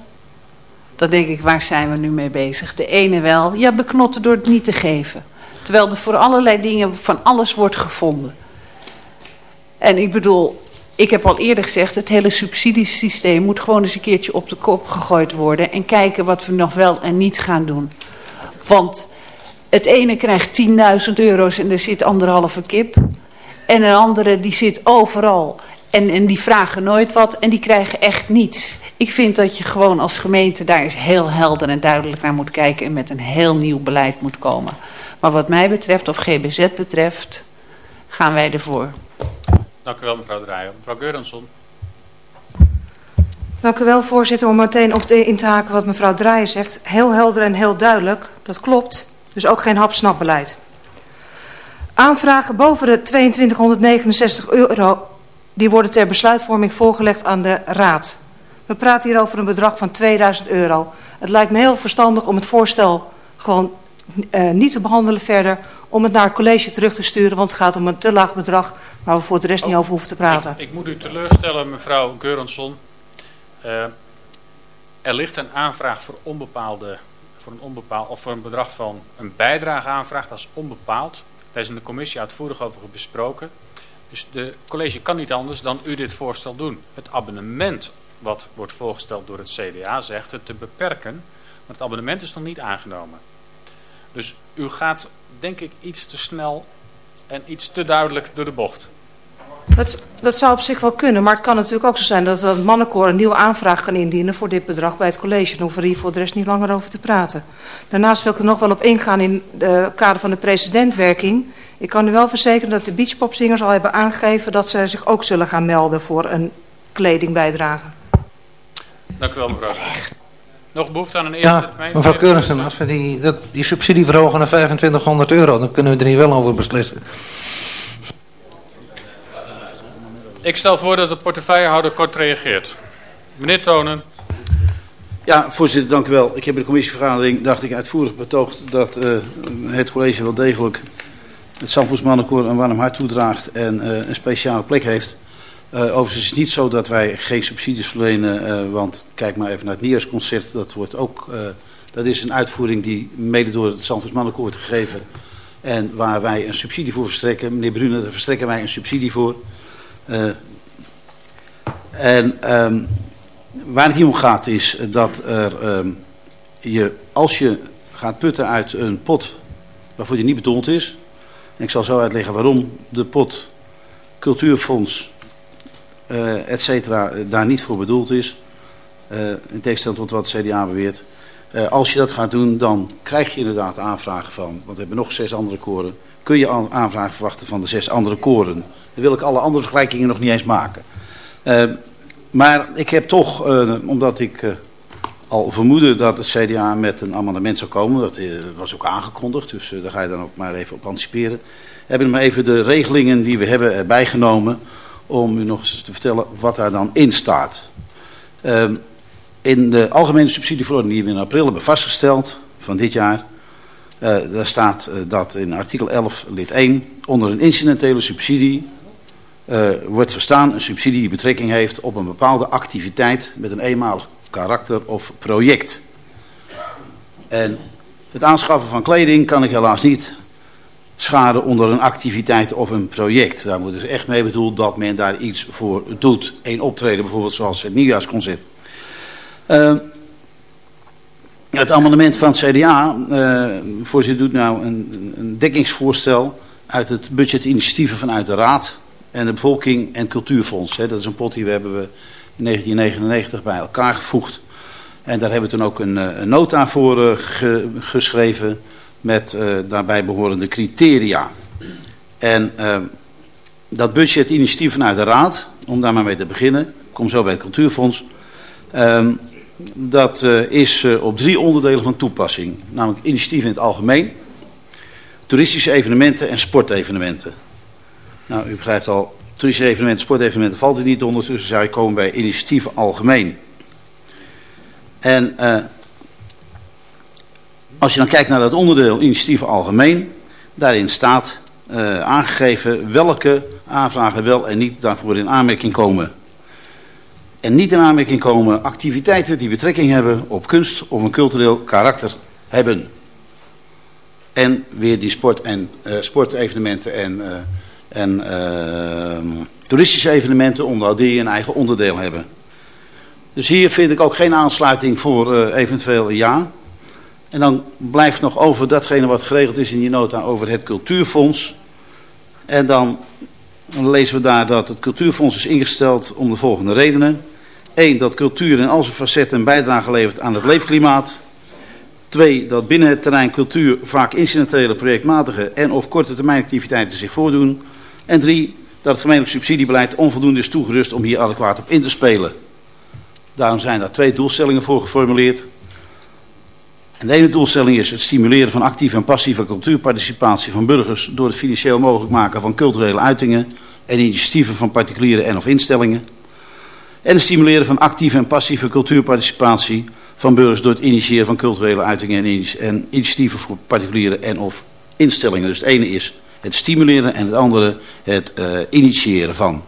dan denk ik, waar zijn we nu mee bezig? De ene wel, ja, beknotten door het niet te geven. Terwijl er voor allerlei dingen van alles wordt gevonden. En ik bedoel, ik heb al eerder gezegd, het hele subsidiesysteem moet gewoon eens een keertje op de kop gegooid worden. En kijken wat we nog wel en niet gaan doen. Want het ene krijgt 10.000 euro's en er zit anderhalve kip. En een andere die zit overal. En, en die vragen nooit wat en die krijgen echt niets. Ik vind dat je gewoon als gemeente daar eens heel helder en duidelijk naar moet kijken. En met een heel nieuw beleid moet komen. Maar wat mij betreft, of GBZ betreft, gaan wij ervoor. Dank u wel, mevrouw Draaier. Mevrouw Geurensson. Dank u wel, voorzitter, om meteen op te, in te haken wat mevrouw Draaier zegt. Heel helder en heel duidelijk, dat klopt. Dus ook geen hap-snap-beleid. Aanvragen boven de 2269 euro, die worden ter besluitvorming voorgelegd aan de Raad. We praten hier over een bedrag van 2000 euro. Het lijkt me heel verstandig om het voorstel gewoon uh, niet te behandelen verder, om het naar het college terug te sturen, want het gaat om een te laag bedrag waar we voor de rest niet over hoeven te praten. Ik, ik moet u teleurstellen, mevrouw Geurensson. Uh, er ligt een aanvraag voor onbepaalde, voor een onbepaald, of voor een bedrag van een bijdrageaanvraag, dat is onbepaald. Daar is in de commissie uitvoerig over besproken. Dus de college kan niet anders dan u dit voorstel doen. Het abonnement wat wordt voorgesteld door het CDA zegt het te beperken, maar het abonnement is nog niet aangenomen. Dus u gaat denk ik iets te snel en iets te duidelijk door de bocht. Dat, dat zou op zich wel kunnen, maar het kan natuurlijk ook zo zijn dat het mannenkoor een nieuwe aanvraag kan indienen voor dit bedrag bij het college. Dan hoeven we hier voor de rest niet langer over te praten. Daarnaast wil ik er nog wel op ingaan in het kader van de presidentwerking. Ik kan u wel verzekeren dat de beachpopzingers al hebben aangegeven dat zij zich ook zullen gaan melden voor een kledingbijdrage. Dank u wel mevrouw. Nog behoefte aan een eerste ja, termijn? mevrouw Keurissen, als we die, dat, die subsidie verhogen naar 2500 euro, dan kunnen we er hier wel over beslissen. Ik stel voor dat de portefeuillehouder kort reageert. Meneer Tonen. Ja, voorzitter, dank u wel. Ik heb in de commissievergadering, dacht ik, uitvoerig betoogd dat uh, het college wel degelijk het Zandvoortsmannenkoor een warm hart toedraagt en uh, een speciale plek heeft. Uh, overigens is het niet zo dat wij geen subsidies verlenen, uh, want kijk maar even naar het Nieuwjaarsconcert. Dat, wordt ook, uh, dat is een uitvoering die mede door het Mannenkoor wordt gegeven. En waar wij een subsidie voor verstrekken. Meneer Brune, daar verstrekken wij een subsidie voor. en um, waar het hier om gaat is dat er, um, je, als je gaat putten uit een pot waarvoor die niet bedoeld is. En ik zal zo uitleggen waarom de pot cultuurfonds uh, et cetera, daar niet voor bedoeld is. Uh, in tegenstelling tot wat het CDA beweert. Als je dat gaat doen, dan krijg je inderdaad aanvragen van, want we hebben nog zes andere koren. Kun je aanvragen verwachten van de zes andere koren. Dan wil ik alle andere vergelijkingen nog niet eens maken. Maar ik heb toch, omdat ik al vermoedde dat het CDA met een amendement zou komen. Dat was ook aangekondigd, dus daar ga je dan ook maar even op anticiperen. Heb ik maar even de regelingen die we hebben erbij genomen om u nog eens te vertellen wat daar dan in staat. Uh, in de algemene subsidieverordening die we in april hebben vastgesteld van dit jaar, uh, daar staat uh, dat in artikel 11 lid 1 onder een incidentele subsidie uh, wordt verstaan een subsidie die betrekking heeft op een bepaalde activiteit met een eenmalig karakter of project. En het aanschaffen van kleding kan ik helaas niet schade onder een activiteit of een project. Daar moet dus echt mee bedoeld dat men daar iets voor doet. Een optreden bijvoorbeeld zoals het nieuwjaarsconcert. Uh, het amendement van het CDA, uh, voorzitter, doet nou een, een dekkingsvoorstel uit het budgetinitiatieven vanuit de Raad en de Bevolking en Cultuurfonds. Hè. Dat is een pot die we hebben we in 1999 bij elkaar gevoegd. En daar hebben we toen ook een, een nota voor ge, geschreven met uh, daarbij behorende criteria. En uh, dat budgetinitiatief vanuit de Raad, om daar maar mee te beginnen, kom zo bij het Cultuurfonds, uh, dat is op drie onderdelen van toepassing. Namelijk initiatief in het algemeen, toeristische evenementen en sportevenementen. Nou, u begrijpt al, toeristische evenementen, sportevenementen valt er niet onder, dus zou je komen bij initiatief algemeen. En als je dan kijkt naar dat onderdeel initiatief algemeen, daarin staat eh, aangegeven welke aanvragen wel en niet daarvoor in aanmerking komen. En niet in aanmerking komen activiteiten die betrekking hebben op kunst of een cultureel karakter hebben. En weer die sport en, uh, sportevenementen en, uh, en uh, toeristische evenementen, omdat die een eigen onderdeel hebben. Dus hier vind ik ook geen aansluiting voor eventueel ja. En dan blijft nog over datgene wat geregeld is in die nota over het cultuurfonds. En dan lezen we daar dat het cultuurfonds is ingesteld om de volgende redenen. 1. Dat cultuur in al zijn facetten een bijdrage levert aan het leefklimaat. 2. Dat binnen het terrein cultuur vaak incidentele, projectmatige en of korte termijn activiteiten zich voordoen. En 3. Dat het gemeentelijk subsidiebeleid onvoldoende is toegerust om hier adequaat op in te spelen. Daarom zijn daar twee doelstellingen voor geformuleerd. De ene doelstelling is het stimuleren van actieve en passieve cultuurparticipatie van burgers door het financieel mogelijk maken van culturele uitingen en initiatieven van particulieren en of instellingen. En het stimuleren van actieve en passieve cultuurparticipatie van burgers door het initiëren van culturele uitingen en initiatieven voor particulieren en of instellingen. Dus het ene is het stimuleren en het andere het uh, initiëren van.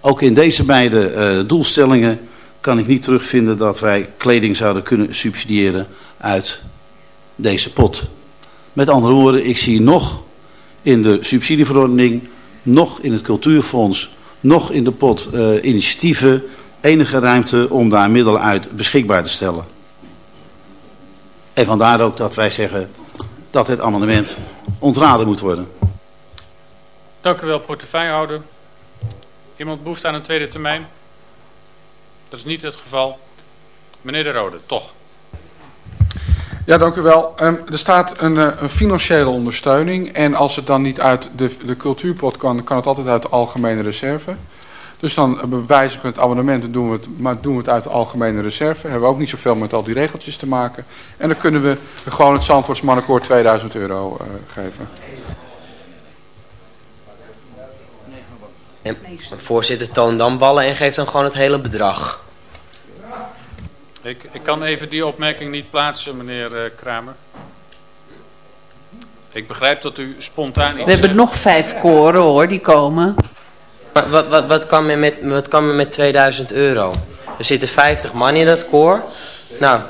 Ook in deze beide uh, doelstellingen kan ik niet terugvinden dat wij kleding zouden kunnen subsidiëren uit deze pot. Met andere woorden, ik zie nog in de subsidieverordening, nog in het cultuurfonds, nog in de pot uh, initiatieven enige ruimte om daar middelen uit beschikbaar te stellen. En vandaar ook dat wij zeggen dat het amendement ontraden moet worden. Dank u wel, portefeuillehouder. Iemand behoeft aan een tweede termijn? Dat is niet het geval. Meneer De Rode, toch. Ja, dank u wel. Um, er staat een, uh, een, financiële ondersteuning. En als het dan niet uit de, de cultuurpot kan, kan het altijd uit de algemene reserve. Dus dan wijzigen we het abonnement en doen we het, maar doen we het uit de algemene reserve. Hebben we ook niet zoveel met al die regeltjes te maken. En dan kunnen we gewoon het Zandvoorts Mannenkoor 2000 euro uh, geven. En voorzitter, toon dan ballen en geeft dan gewoon het hele bedrag. Ik, ik kan even die opmerking niet plaatsen, meneer uh, Kramer. Ik begrijp dat u spontaan iets We hebben nog vijf koren hoor, die komen. Wat, wat, wat, wat, kan men met, wat kan men met 2000 euro? Er zitten 50 man in dat koor. Nou,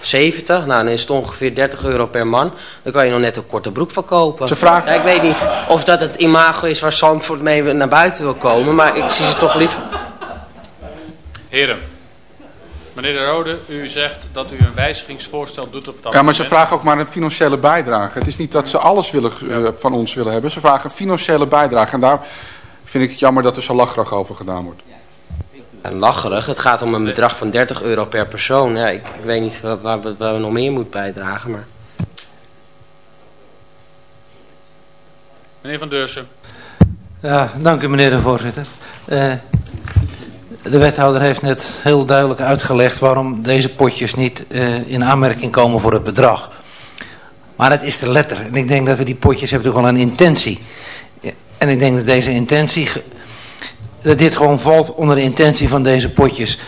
70, nou dan is het ongeveer 30 euro per man. Dan kan je nog net een korte broek van kopen. Ze vragen... Ja, ik weet niet of dat het imago is waar Zandvoort mee naar buiten wil komen, maar ik zie ze toch liever. Heren, meneer De Rode, u zegt dat u een wijzigingsvoorstel doet op dat Ja, maar ze vragen ook maar een financiële bijdrage. Het is niet dat ze alles willen, uh, van ons willen hebben. Ze vragen een financiële bijdrage. En daar vind ik het jammer dat er zo lacherig over gedaan wordt. Lacherig, het gaat om een bedrag van 30 euro per persoon. Ja, ik, ik weet niet waar, waar, waar, we nog meer moeten bijdragen. Maar... Meneer Van Deursen. Ja, dank u meneer de voorzitter. Uh, de wethouder heeft net heel duidelijk uitgelegd waarom deze potjes niet uh, in aanmerking komen voor het bedrag. Maar het is de letter. En ik denk dat we die potjes hebben toch wel een intentie. En ik denk dat deze intentie dat dit gewoon valt onder de intentie van deze potjes.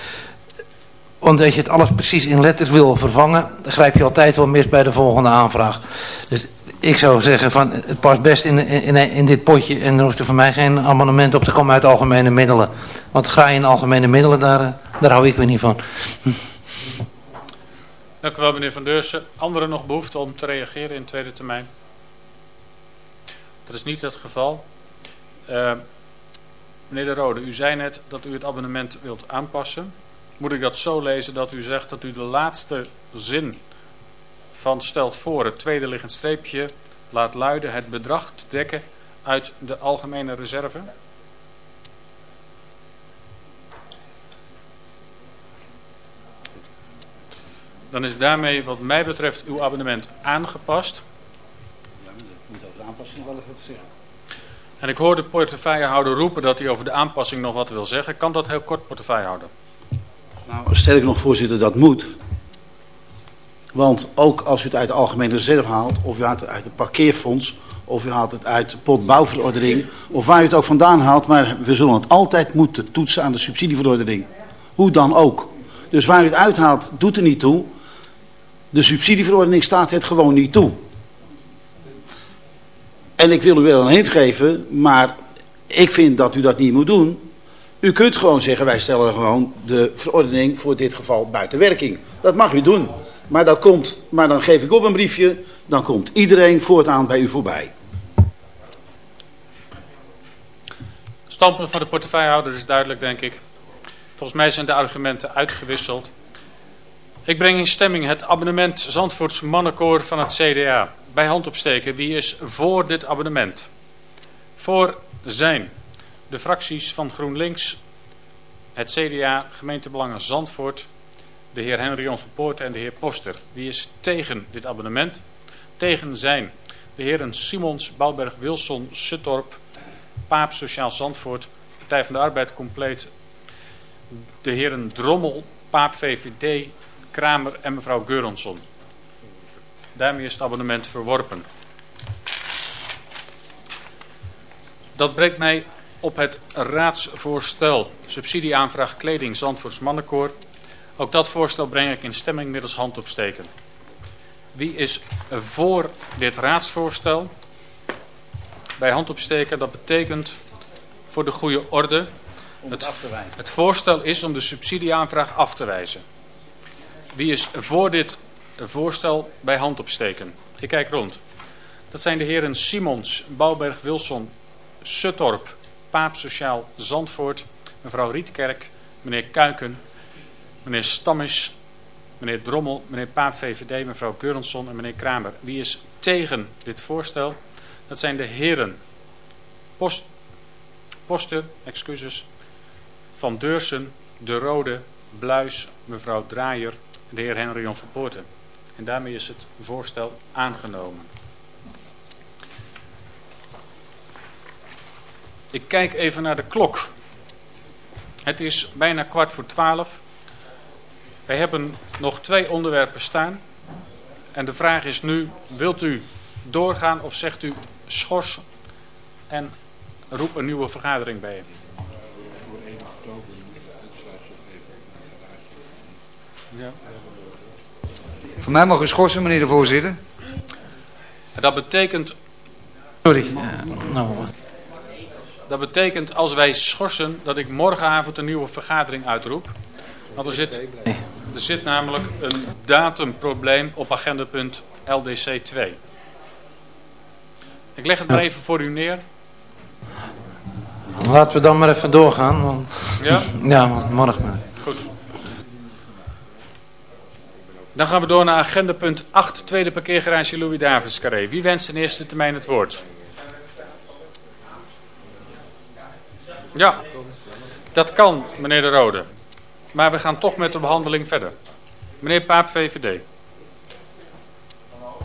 Want als je het alles precies in letters wil vervangen, dan grijp je altijd wel mis bij de volgende aanvraag. Dus ik zou zeggen van het past best in, in, in dit potje en er hoeft er voor mij geen amendement op te komen uit algemene middelen. Want ga je in algemene middelen, daar, daar hou ik weer niet van. Dank u wel meneer Van Deursen. Anderen nog behoefte om te reageren in tweede termijn? Dat is niet het geval. Uh, Meneer De Rode, u zei net dat u het abonnement wilt aanpassen. Moet ik dat zo lezen dat u zegt dat u de laatste zin van stelt voor het tweede liggend streepje laat luiden het bedrag te dekken uit de algemene reserve? Dan is daarmee wat mij betreft uw abonnement aangepast. Ja, ik moet over de aanpassing wel even zeggen. En ik hoor de portefeuillehouder roepen dat hij over de aanpassing nog wat wil zeggen. Kan dat heel kort, portefeuillehouder? Nou, sterker nog, voorzitter, dat moet. Want ook als u het uit de algemene reserve haalt, of u haalt het uit het parkeerfonds, of u haalt het uit de pot bouwverordening, of waar u het ook vandaan haalt, maar we zullen het altijd moeten toetsen aan de subsidieverordening. Hoe dan ook. Dus waar u het uithaalt, doet er niet toe. De subsidieverordening staat het gewoon niet toe. En ik wil u wel een hint geven, maar ik vind dat u dat niet moet doen. U kunt gewoon zeggen, wij stellen gewoon de verordening voor dit geval buiten werking. Dat mag u doen. Maar, dat komt, maar dan geef ik op een briefje, dan komt iedereen voortaan bij u voorbij. Standpunt van de portefeuillehouder is duidelijk, denk ik. Volgens mij zijn de argumenten uitgewisseld. Ik breng in stemming het abonnement Zandvoorts Mannenkoor van het CDA. Bij hand opsteken. Wie is voor dit abonnement? Voor zijn de fracties van GroenLinks, het CDA, gemeentebelangen Zandvoort, de heer Henry van Poort en de heer Poster. Wie is tegen dit abonnement? Tegen zijn de heren Simons, Bouwberg, Wilson, Suttorp, Paap Sociaal Zandvoort, Partij van de Arbeid compleet, de heren Drommel, Paap VVD, Kramer en mevrouw Geuronsson. Daarmee is het abonnement verworpen. Dat brengt mij op het raadsvoorstel subsidieaanvraag kleding Zandvoorts Mannenkoor. Ook dat voorstel breng ik in stemming middels handopsteken. Wie is voor dit raadsvoorstel? Bij handopsteken, dat betekent voor de goede orde. Om het af te wijzen. Het voorstel is om de subsidieaanvraag af te wijzen. Wie is voor dit voorstel bij handopsteken? Ik kijk rond. Dat zijn de heren Simons, Bouwberg, Wilson, Suttorp, Paap Sociaal Zandvoort, mevrouw Rietkerk, meneer Kuiken, meneer Stammis, meneer Drommel, meneer Paap VVD, mevrouw Keurensson en meneer Kramer. Wie is tegen dit voorstel? Dat zijn de heren Post, Poster, excuses, Van Deursen, De Rode, Bluis, mevrouw Draaier de heer Henrion van Poorten. En daarmee is het voorstel aangenomen. Ik kijk even naar de klok. Het is bijna kwart voor twaalf. Wij hebben nog twee onderwerpen staan. En de vraag is nu, wilt u doorgaan of zegt u schors en roep een nieuwe vergadering bij. Ja. Voor mij mag u schorsen, meneer de voorzitter. Dat betekent... Sorry. nou, Dat betekent als wij schorsen dat ik morgenavond een nieuwe vergadering uitroep. Want er zit, er zit namelijk een datumprobleem op agendapunt LDC 2. Ik leg het maar even voor u neer. Laten we dan maar even doorgaan. Want... Ja? Ja, want morgen maar. Goed. Dan gaan we door naar agendapunt 8, tweede parkeergarage Louis Davids Carré. Wie wenst in eerste termijn het woord? Ja, dat kan, meneer De Rode. Maar we gaan toch met de behandeling verder. Meneer Paap, VVD.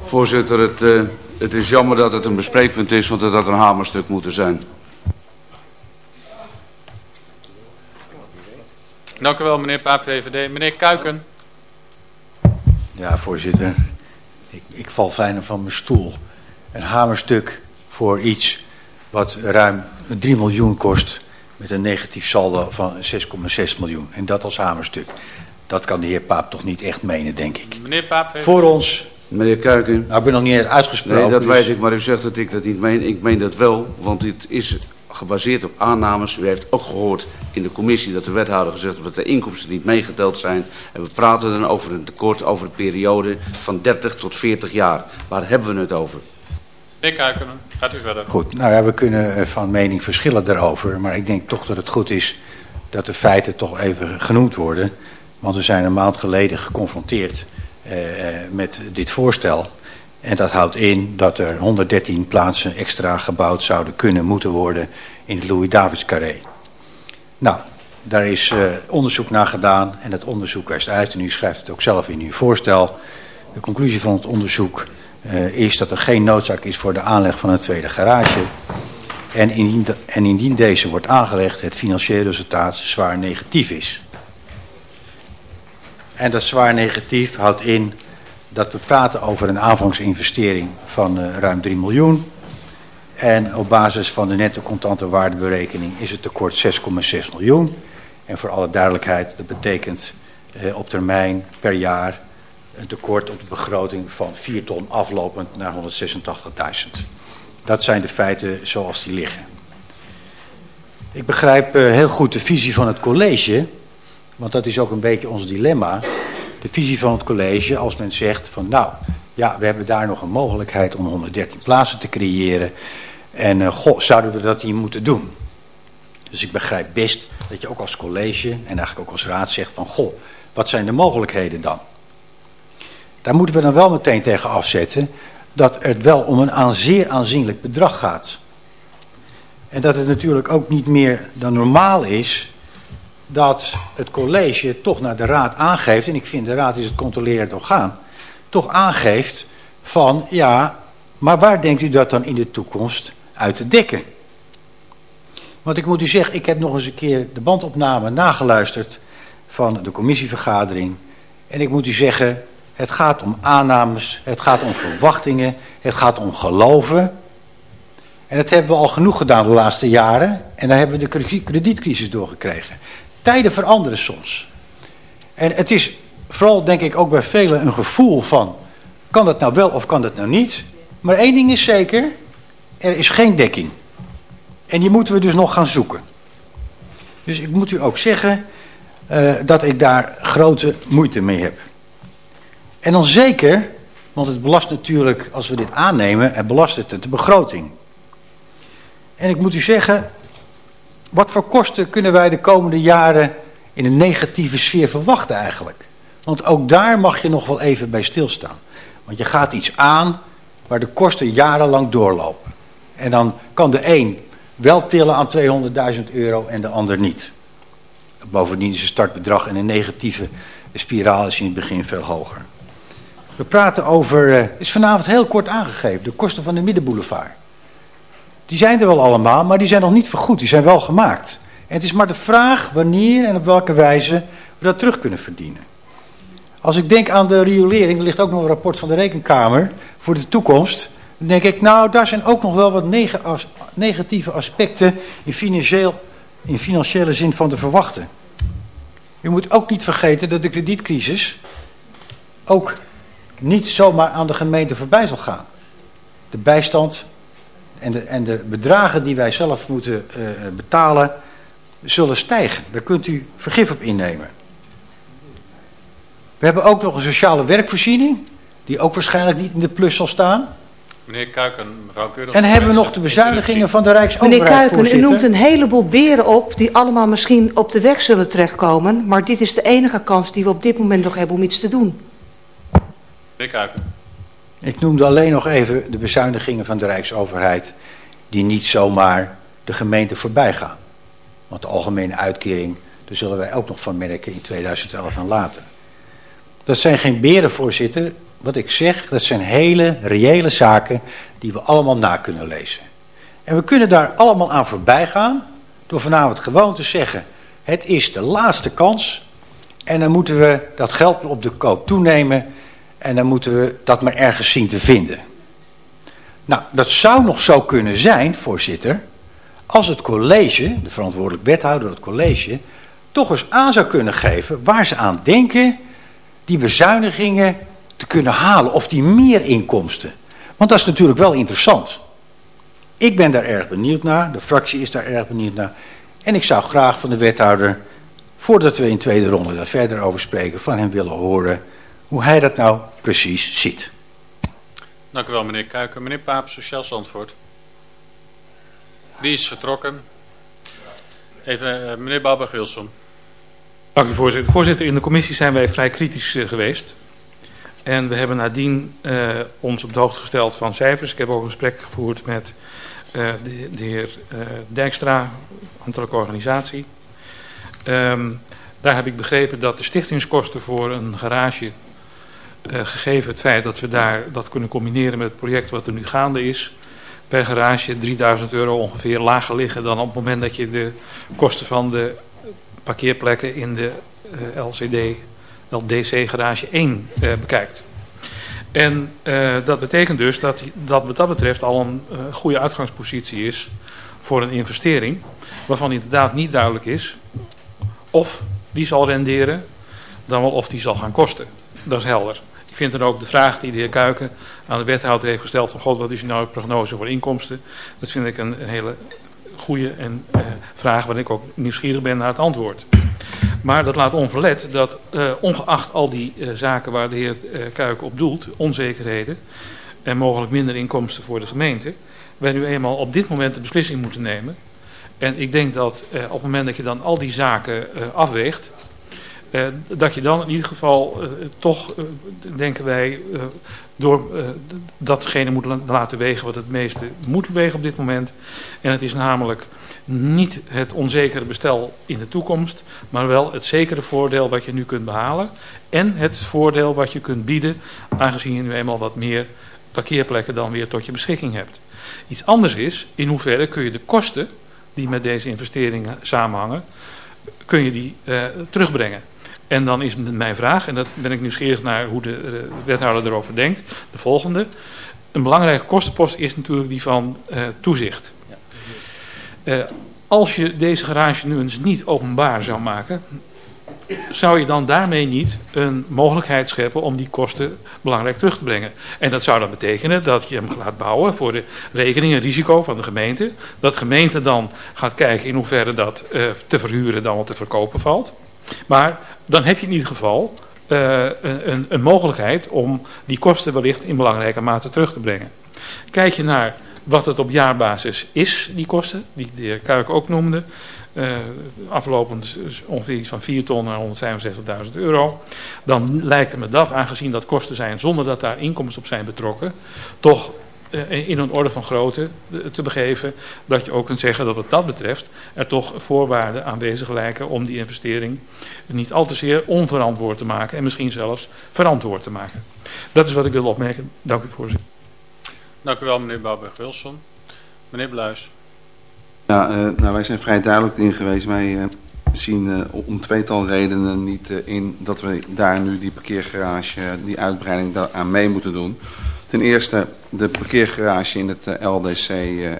Voorzitter, het, eh, het is jammer dat het een bespreekpunt is, want het had een hamerstuk moeten zijn. Dank u wel, meneer Paap, VVD. Meneer Kuiken. Ja, voorzitter. Ik, ik val fijner van mijn stoel. Een hamerstuk voor iets wat ruim 3 miljoen kost... met een negatief saldo van 6,6 miljoen. En dat als hamerstuk. Dat kan de heer Paap toch niet echt menen, denk ik. Meneer Paap. Voor ons... Meneer Kuiken. Nou, ik ben nog niet uitgesproken. Nee, dat dus- weet ik, maar u zegt dat ik dat niet meen. Ik meen dat wel, want dit is gebaseerd op aannames. U heeft ook gehoord in de commissie dat de wethouder gezegd heeft dat de inkomsten niet meegeteld zijn. En we praten dan over een tekort over een periode van 30 tot 40 jaar. Waar hebben we het over? Meneer Kuiken, gaat u verder. Goed, nou ja, we kunnen eh, van mening verschillen daarover. Maar ik denk toch dat het goed is dat de feiten toch even genoemd worden. Want we zijn een maand geleden geconfronteerd eh, eh, met dit voorstel. En dat houdt in dat er 113 plaatsen extra gebouwd zouden kunnen moeten worden in het Louis-Davids Carré. Nou, daar is eh, onderzoek naar gedaan en het onderzoek wijst uit, en u schrijft het ook zelf in uw voorstel. De conclusie van het onderzoek eh, is dat er geen noodzaak is voor de aanleg van een tweede garage. En indien, en indien deze wordt aangelegd, het financiële resultaat zwaar negatief is. En dat zwaar negatief houdt in dat we praten over een aanvangsinvestering van eh, ruim 3 miljoen. En op basis van de netto contante waardeberekening is het tekort 6,6 miljoen. En voor alle duidelijkheid, dat betekent eh, op termijn per jaar een tekort op de begroting van 4 ton aflopend naar 186.000. Dat zijn de feiten zoals die liggen. Ik begrijp eh, heel goed de visie van het college, want dat is ook een beetje ons dilemma. De visie van het college als men zegt van nou, ja, we hebben daar nog een mogelijkheid om 113 plaatsen te creëren. En eh, goh, zouden we dat hier moeten doen? Dus ik begrijp best dat je ook als college en eigenlijk ook als raad zegt van goh, wat zijn de mogelijkheden dan? Daar moeten we dan wel meteen tegen afzetten dat het wel om een aan zeer aanzienlijk bedrag gaat. En dat het natuurlijk ook niet meer dan normaal is dat het college toch naar de raad aangeeft, en ik vind de raad is het controlerend orgaan, toch aangeeft van ja, maar waar denkt u dat dan in de toekomst uit te dekken? Want ik moet u zeggen, ik heb nog eens een keer de bandopname nageluisterd van de commissievergadering. En ik moet u zeggen, het gaat om aannames, het gaat om verwachtingen, het gaat om geloven. En dat hebben we al genoeg gedaan de laatste jaren. En daar hebben we de kredietcrisis doorgekregen. Tijden veranderen soms. En het is vooral denk ik ook bij velen een gevoel van... kan dat nou wel of kan dat nou niet? Maar één ding is zeker, er is geen dekking. En die moeten we dus nog gaan zoeken. Dus ik moet u ook zeggen uh, dat ik daar grote moeite mee heb. En dan zeker, want het belast natuurlijk, als we dit aannemen, het belast het de begroting. En ik moet u zeggen, wat voor kosten kunnen wij de komende jaren in een negatieve sfeer verwachten eigenlijk? Want ook daar mag je nog wel even bij stilstaan. Want je gaat iets aan waar de kosten jarenlang doorlopen. En dan kan de een wel tillen aan 200.000 euro en de ander niet. Bovendien is het startbedrag in een negatieve spiraal is in het begin veel hoger. We praten over, uh, is vanavond heel kort aangegeven, de kosten van de middenboulevard. Die zijn er wel allemaal, maar die zijn nog niet vergoed, die zijn wel gemaakt. En het is maar de vraag wanneer en op welke wijze we dat terug kunnen verdienen. Als ik denk aan de riolering, er ligt ook nog een rapport van de Rekenkamer voor de toekomst. Dan denk ik, nou, daar zijn ook nog wel wat negatieve aspecten in, financieel, in financiële zin van te verwachten. U moet ook niet vergeten dat de kredietcrisis ook niet zomaar aan de gemeente voorbij zal gaan. De bijstand en de, en de bedragen die wij zelf moeten uh, betalen zullen stijgen. Daar kunt u vergif op innemen. We hebben ook nog een sociale werkvoorziening, die ook waarschijnlijk niet in de plus zal staan. Meneer Kuiken, mevrouw Keurig. En hebben we nog de bezuinigingen van de Rijksoverheid, Meneer Kuiken, u noemt een heleboel beren op die allemaal misschien op de weg zullen terechtkomen. Maar dit is de enige kans die we op dit moment nog hebben om iets te doen. Meneer Kuiken. Ik noemde alleen nog even de bezuinigingen van de Rijksoverheid die niet zomaar de gemeente voorbij gaan. Want de algemene uitkering, daar zullen wij ook nog van merken in 2011 en later. Dat zijn geen beren, voorzitter. Wat ik zeg, dat zijn hele reële zaken die we allemaal na kunnen lezen. En we kunnen daar allemaal aan voorbij gaan door vanavond gewoon te zeggen... het is de laatste kans en dan moeten we dat geld op de koop toenemen... en dan moeten we dat maar ergens zien te vinden. Nou, dat zou nog zo kunnen zijn, voorzitter... als het college, de verantwoordelijk wethouder het college... toch eens aan zou kunnen geven waar ze aan denken die bezuinigingen te kunnen halen. Of die meer inkomsten. Want dat is natuurlijk wel interessant. Ik ben daar erg benieuwd naar. De fractie is daar erg benieuwd naar. En ik zou graag van de wethouder, voordat we in tweede ronde daar verder over spreken, van hem willen horen hoe hij dat nou precies ziet. Dank u wel meneer Kuiken. Meneer Paap, Sociaal Zandvoort. Die is vertrokken. Even uh, meneer Bouwberg-Wilson. Dank u voorzitter. Voorzitter, in de commissie zijn wij vrij kritisch uh, geweest. En we hebben nadien uh, ons op de hoogte gesteld van cijfers. Ik heb ook een gesprek gevoerd met uh, de, de, heer uh, Dijkstra, ambtelijke organisatie. Um, daar heb ik begrepen dat de stichtingskosten voor een garage, gegeven het feit dat we daar dat kunnen combineren met het project wat er nu gaande is, per garage 3000 euro ongeveer lager liggen dan op het moment dat je de kosten van de parkeerplekken in de LCD LDC garage 1 uh, bekijkt. En dat betekent dus dat, dat wat dat betreft al een goede uitgangspositie is voor een investering. Waarvan inderdaad niet duidelijk is of die zal renderen, dan wel of die zal gaan kosten. Dat is helder. Ik vind dan ook de vraag die de heer Kuiken aan de wethouder heeft gesteld van god, wat is nou de prognose voor inkomsten? Dat vind ik een, hele goede en, uh, vraag waar ik ook nieuwsgierig ben naar het antwoord. Maar dat laat onverlet dat uh, ongeacht al die uh, zaken waar de heer uh, Kuiken op doelt, onzekerheden en mogelijk minder inkomsten voor de gemeente, wij nu eenmaal op dit moment de beslissing moeten nemen. En ik denk dat op het moment dat je dan al die zaken afweegt, uh, dat je dan in ieder geval uh, toch, uh, denken wij, door datgene moet laten wegen wat het meeste moet wegen op dit moment. En het is namelijk niet het onzekere bestel in de toekomst, maar wel het zekere voordeel wat je nu kunt behalen. En het voordeel wat je kunt bieden, aangezien je nu eenmaal wat meer parkeerplekken dan weer tot je beschikking hebt. Iets anders is, in hoeverre kun je de kosten die met deze investeringen samenhangen, kun je die terugbrengen. En dan is mijn vraag, en dat ben ik nieuwsgierig naar hoe de, de wethouder erover denkt, de volgende. Een belangrijke kostenpost is natuurlijk die van uh, toezicht. Uh, als je deze garage nu eens niet openbaar zou maken, zou je dan daarmee niet een mogelijkheid scheppen om die kosten belangrijk terug te brengen. En dat zou dan betekenen dat je hem laat bouwen voor de rekening en risico van de gemeente. Dat de gemeente dan gaat kijken in hoeverre dat uh, te verhuren dan wat te verkopen valt. Maar dan heb je in ieder geval uh, een, een mogelijkheid om die kosten wellicht in belangrijke mate terug te brengen. Kijk je naar wat het op jaarbasis is, die kosten, die de heer Kuik ook noemde. Uh, aflopend ongeveer iets van 4 ton naar 165.000 euro. Dan lijkt me dat, aangezien dat kosten zijn zonder dat daar inkomsten op zijn betrokken, toch in een orde van grootte te begeven. Dat je ook kunt zeggen dat wat dat betreft er toch voorwaarden aanwezig lijken om die investering niet al te zeer onverantwoord te maken en misschien zelfs verantwoord te maken. Dat is wat ik wil opmerken. Dank u voorzitter. Dank u wel meneer Bouwberg-Wilson. Meneer Bluis. Ja, uh, nou, wij zijn vrij duidelijk in geweest. Wij uh, zien uh, om tweetal redenen niet in dat we daar nu die parkeergarage, die uitbreiding aan mee moeten doen. Ten eerste de parkeergarage in het LDC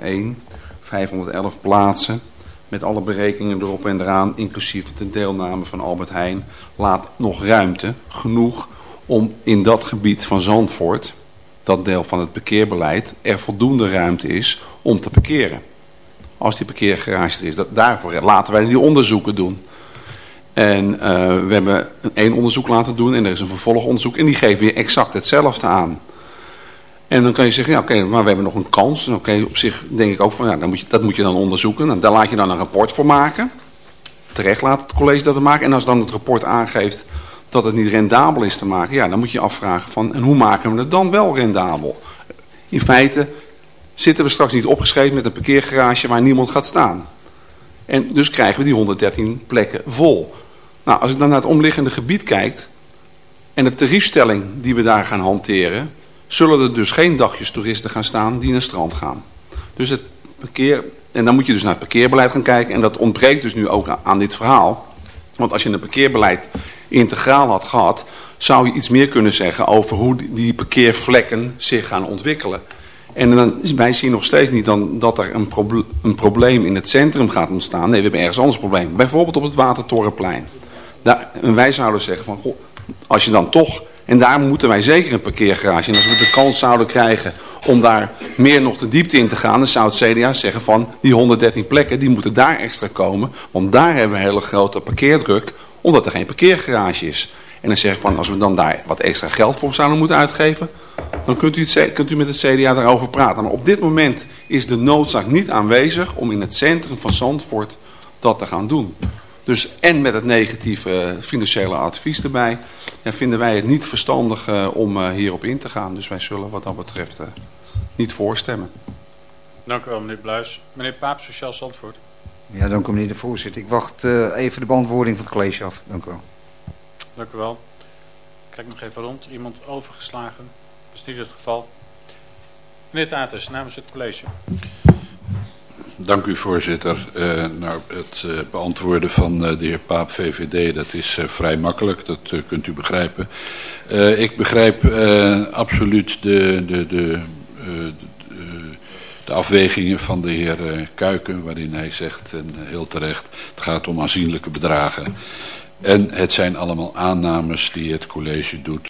1, 511 plaatsen. Met alle berekeningen erop en eraan, inclusief de deelname van Albert Heijn, laat nog ruimte, genoeg om in dat gebied van Zandvoort, dat deel van het parkeerbeleid, er voldoende ruimte is om te parkeren. Als die parkeergarage er is, dat, daarvoor laten wij die onderzoeken doen. En uh, we hebben één onderzoek laten doen en er is een vervolgonderzoek en die geven weer exact hetzelfde aan. En dan kan je zeggen, ja, oké, maar we hebben nog een kans. Oké, okay, op zich denk ik ook van, ja, dan moet je, dat moet je dan onderzoeken. En daar laat je dan een rapport voor maken. Terecht laat het college dat maken. En als dan het rapport aangeeft dat het niet rendabel is te maken, ja, dan moet je afvragen van, en hoe maken we het dan wel rendabel? In feite zitten we straks niet opgeschreven met een parkeergarage waar niemand gaat staan. En dus krijgen we die 113 plekken vol. Nou, als ik dan naar het omliggende gebied kijk en de tariefstelling die we daar gaan hanteren zullen er dus geen dagjes toeristen gaan staan die naar het strand gaan. Dus het parkeer, en dan moet je dus naar het parkeerbeleid gaan kijken. En dat ontbreekt dus nu ook aan dit verhaal. Want als je een parkeerbeleid integraal had gehad, zou je iets meer kunnen zeggen over hoe die parkeervlekken zich gaan ontwikkelen. En dan, wij zien nog steeds niet dan dat er een, een probleem in het centrum gaat ontstaan. Nee, we hebben ergens anders probleem. Bijvoorbeeld op het Watertorenplein. Daar, en wij zouden zeggen van, goh, als je dan toch en daar moeten wij zeker een parkeergarage. En als we de kans zouden krijgen om daar meer nog de diepte in te gaan, dan zou het CDA zeggen van die 113 plekken, die moeten daar extra komen. Want daar hebben we een hele grote parkeerdruk, omdat er geen parkeergarage is. En dan zeg ik van, als we dan daar wat extra geld voor zouden moeten uitgeven, dan kunt u, het, kunt u met het CDA daarover praten. Maar op dit moment is de noodzaak niet aanwezig om in het centrum van Zandvoort dat te gaan doen. Dus en met het negatieve financiële advies erbij ja, vinden wij het niet verstandig uh, om uh, hierop in te gaan. Dus wij zullen wat dat betreft uh, niet voorstemmen. Dank u wel meneer Bluis. Meneer Paap, Sociaal Zandvoort. Ja, dank u meneer de voorzitter. Ik wacht even de beantwoording van het college af. Dank u wel. Dank u wel. Kijk nog even rond. Iemand overgeslagen? Dat is niet het geval. Meneer Tatus, namens het college. Dank u voorzitter. Uh, nou, het uh, beantwoorden van uh, de heer Paap VVD, dat is vrij makkelijk, dat kunt u begrijpen. ik begrijp absoluut de, de, de, de, afwegingen van de heer Kuiken, waarin hij zegt, en heel terecht, het gaat om aanzienlijke bedragen. En het zijn allemaal aannames die het college doet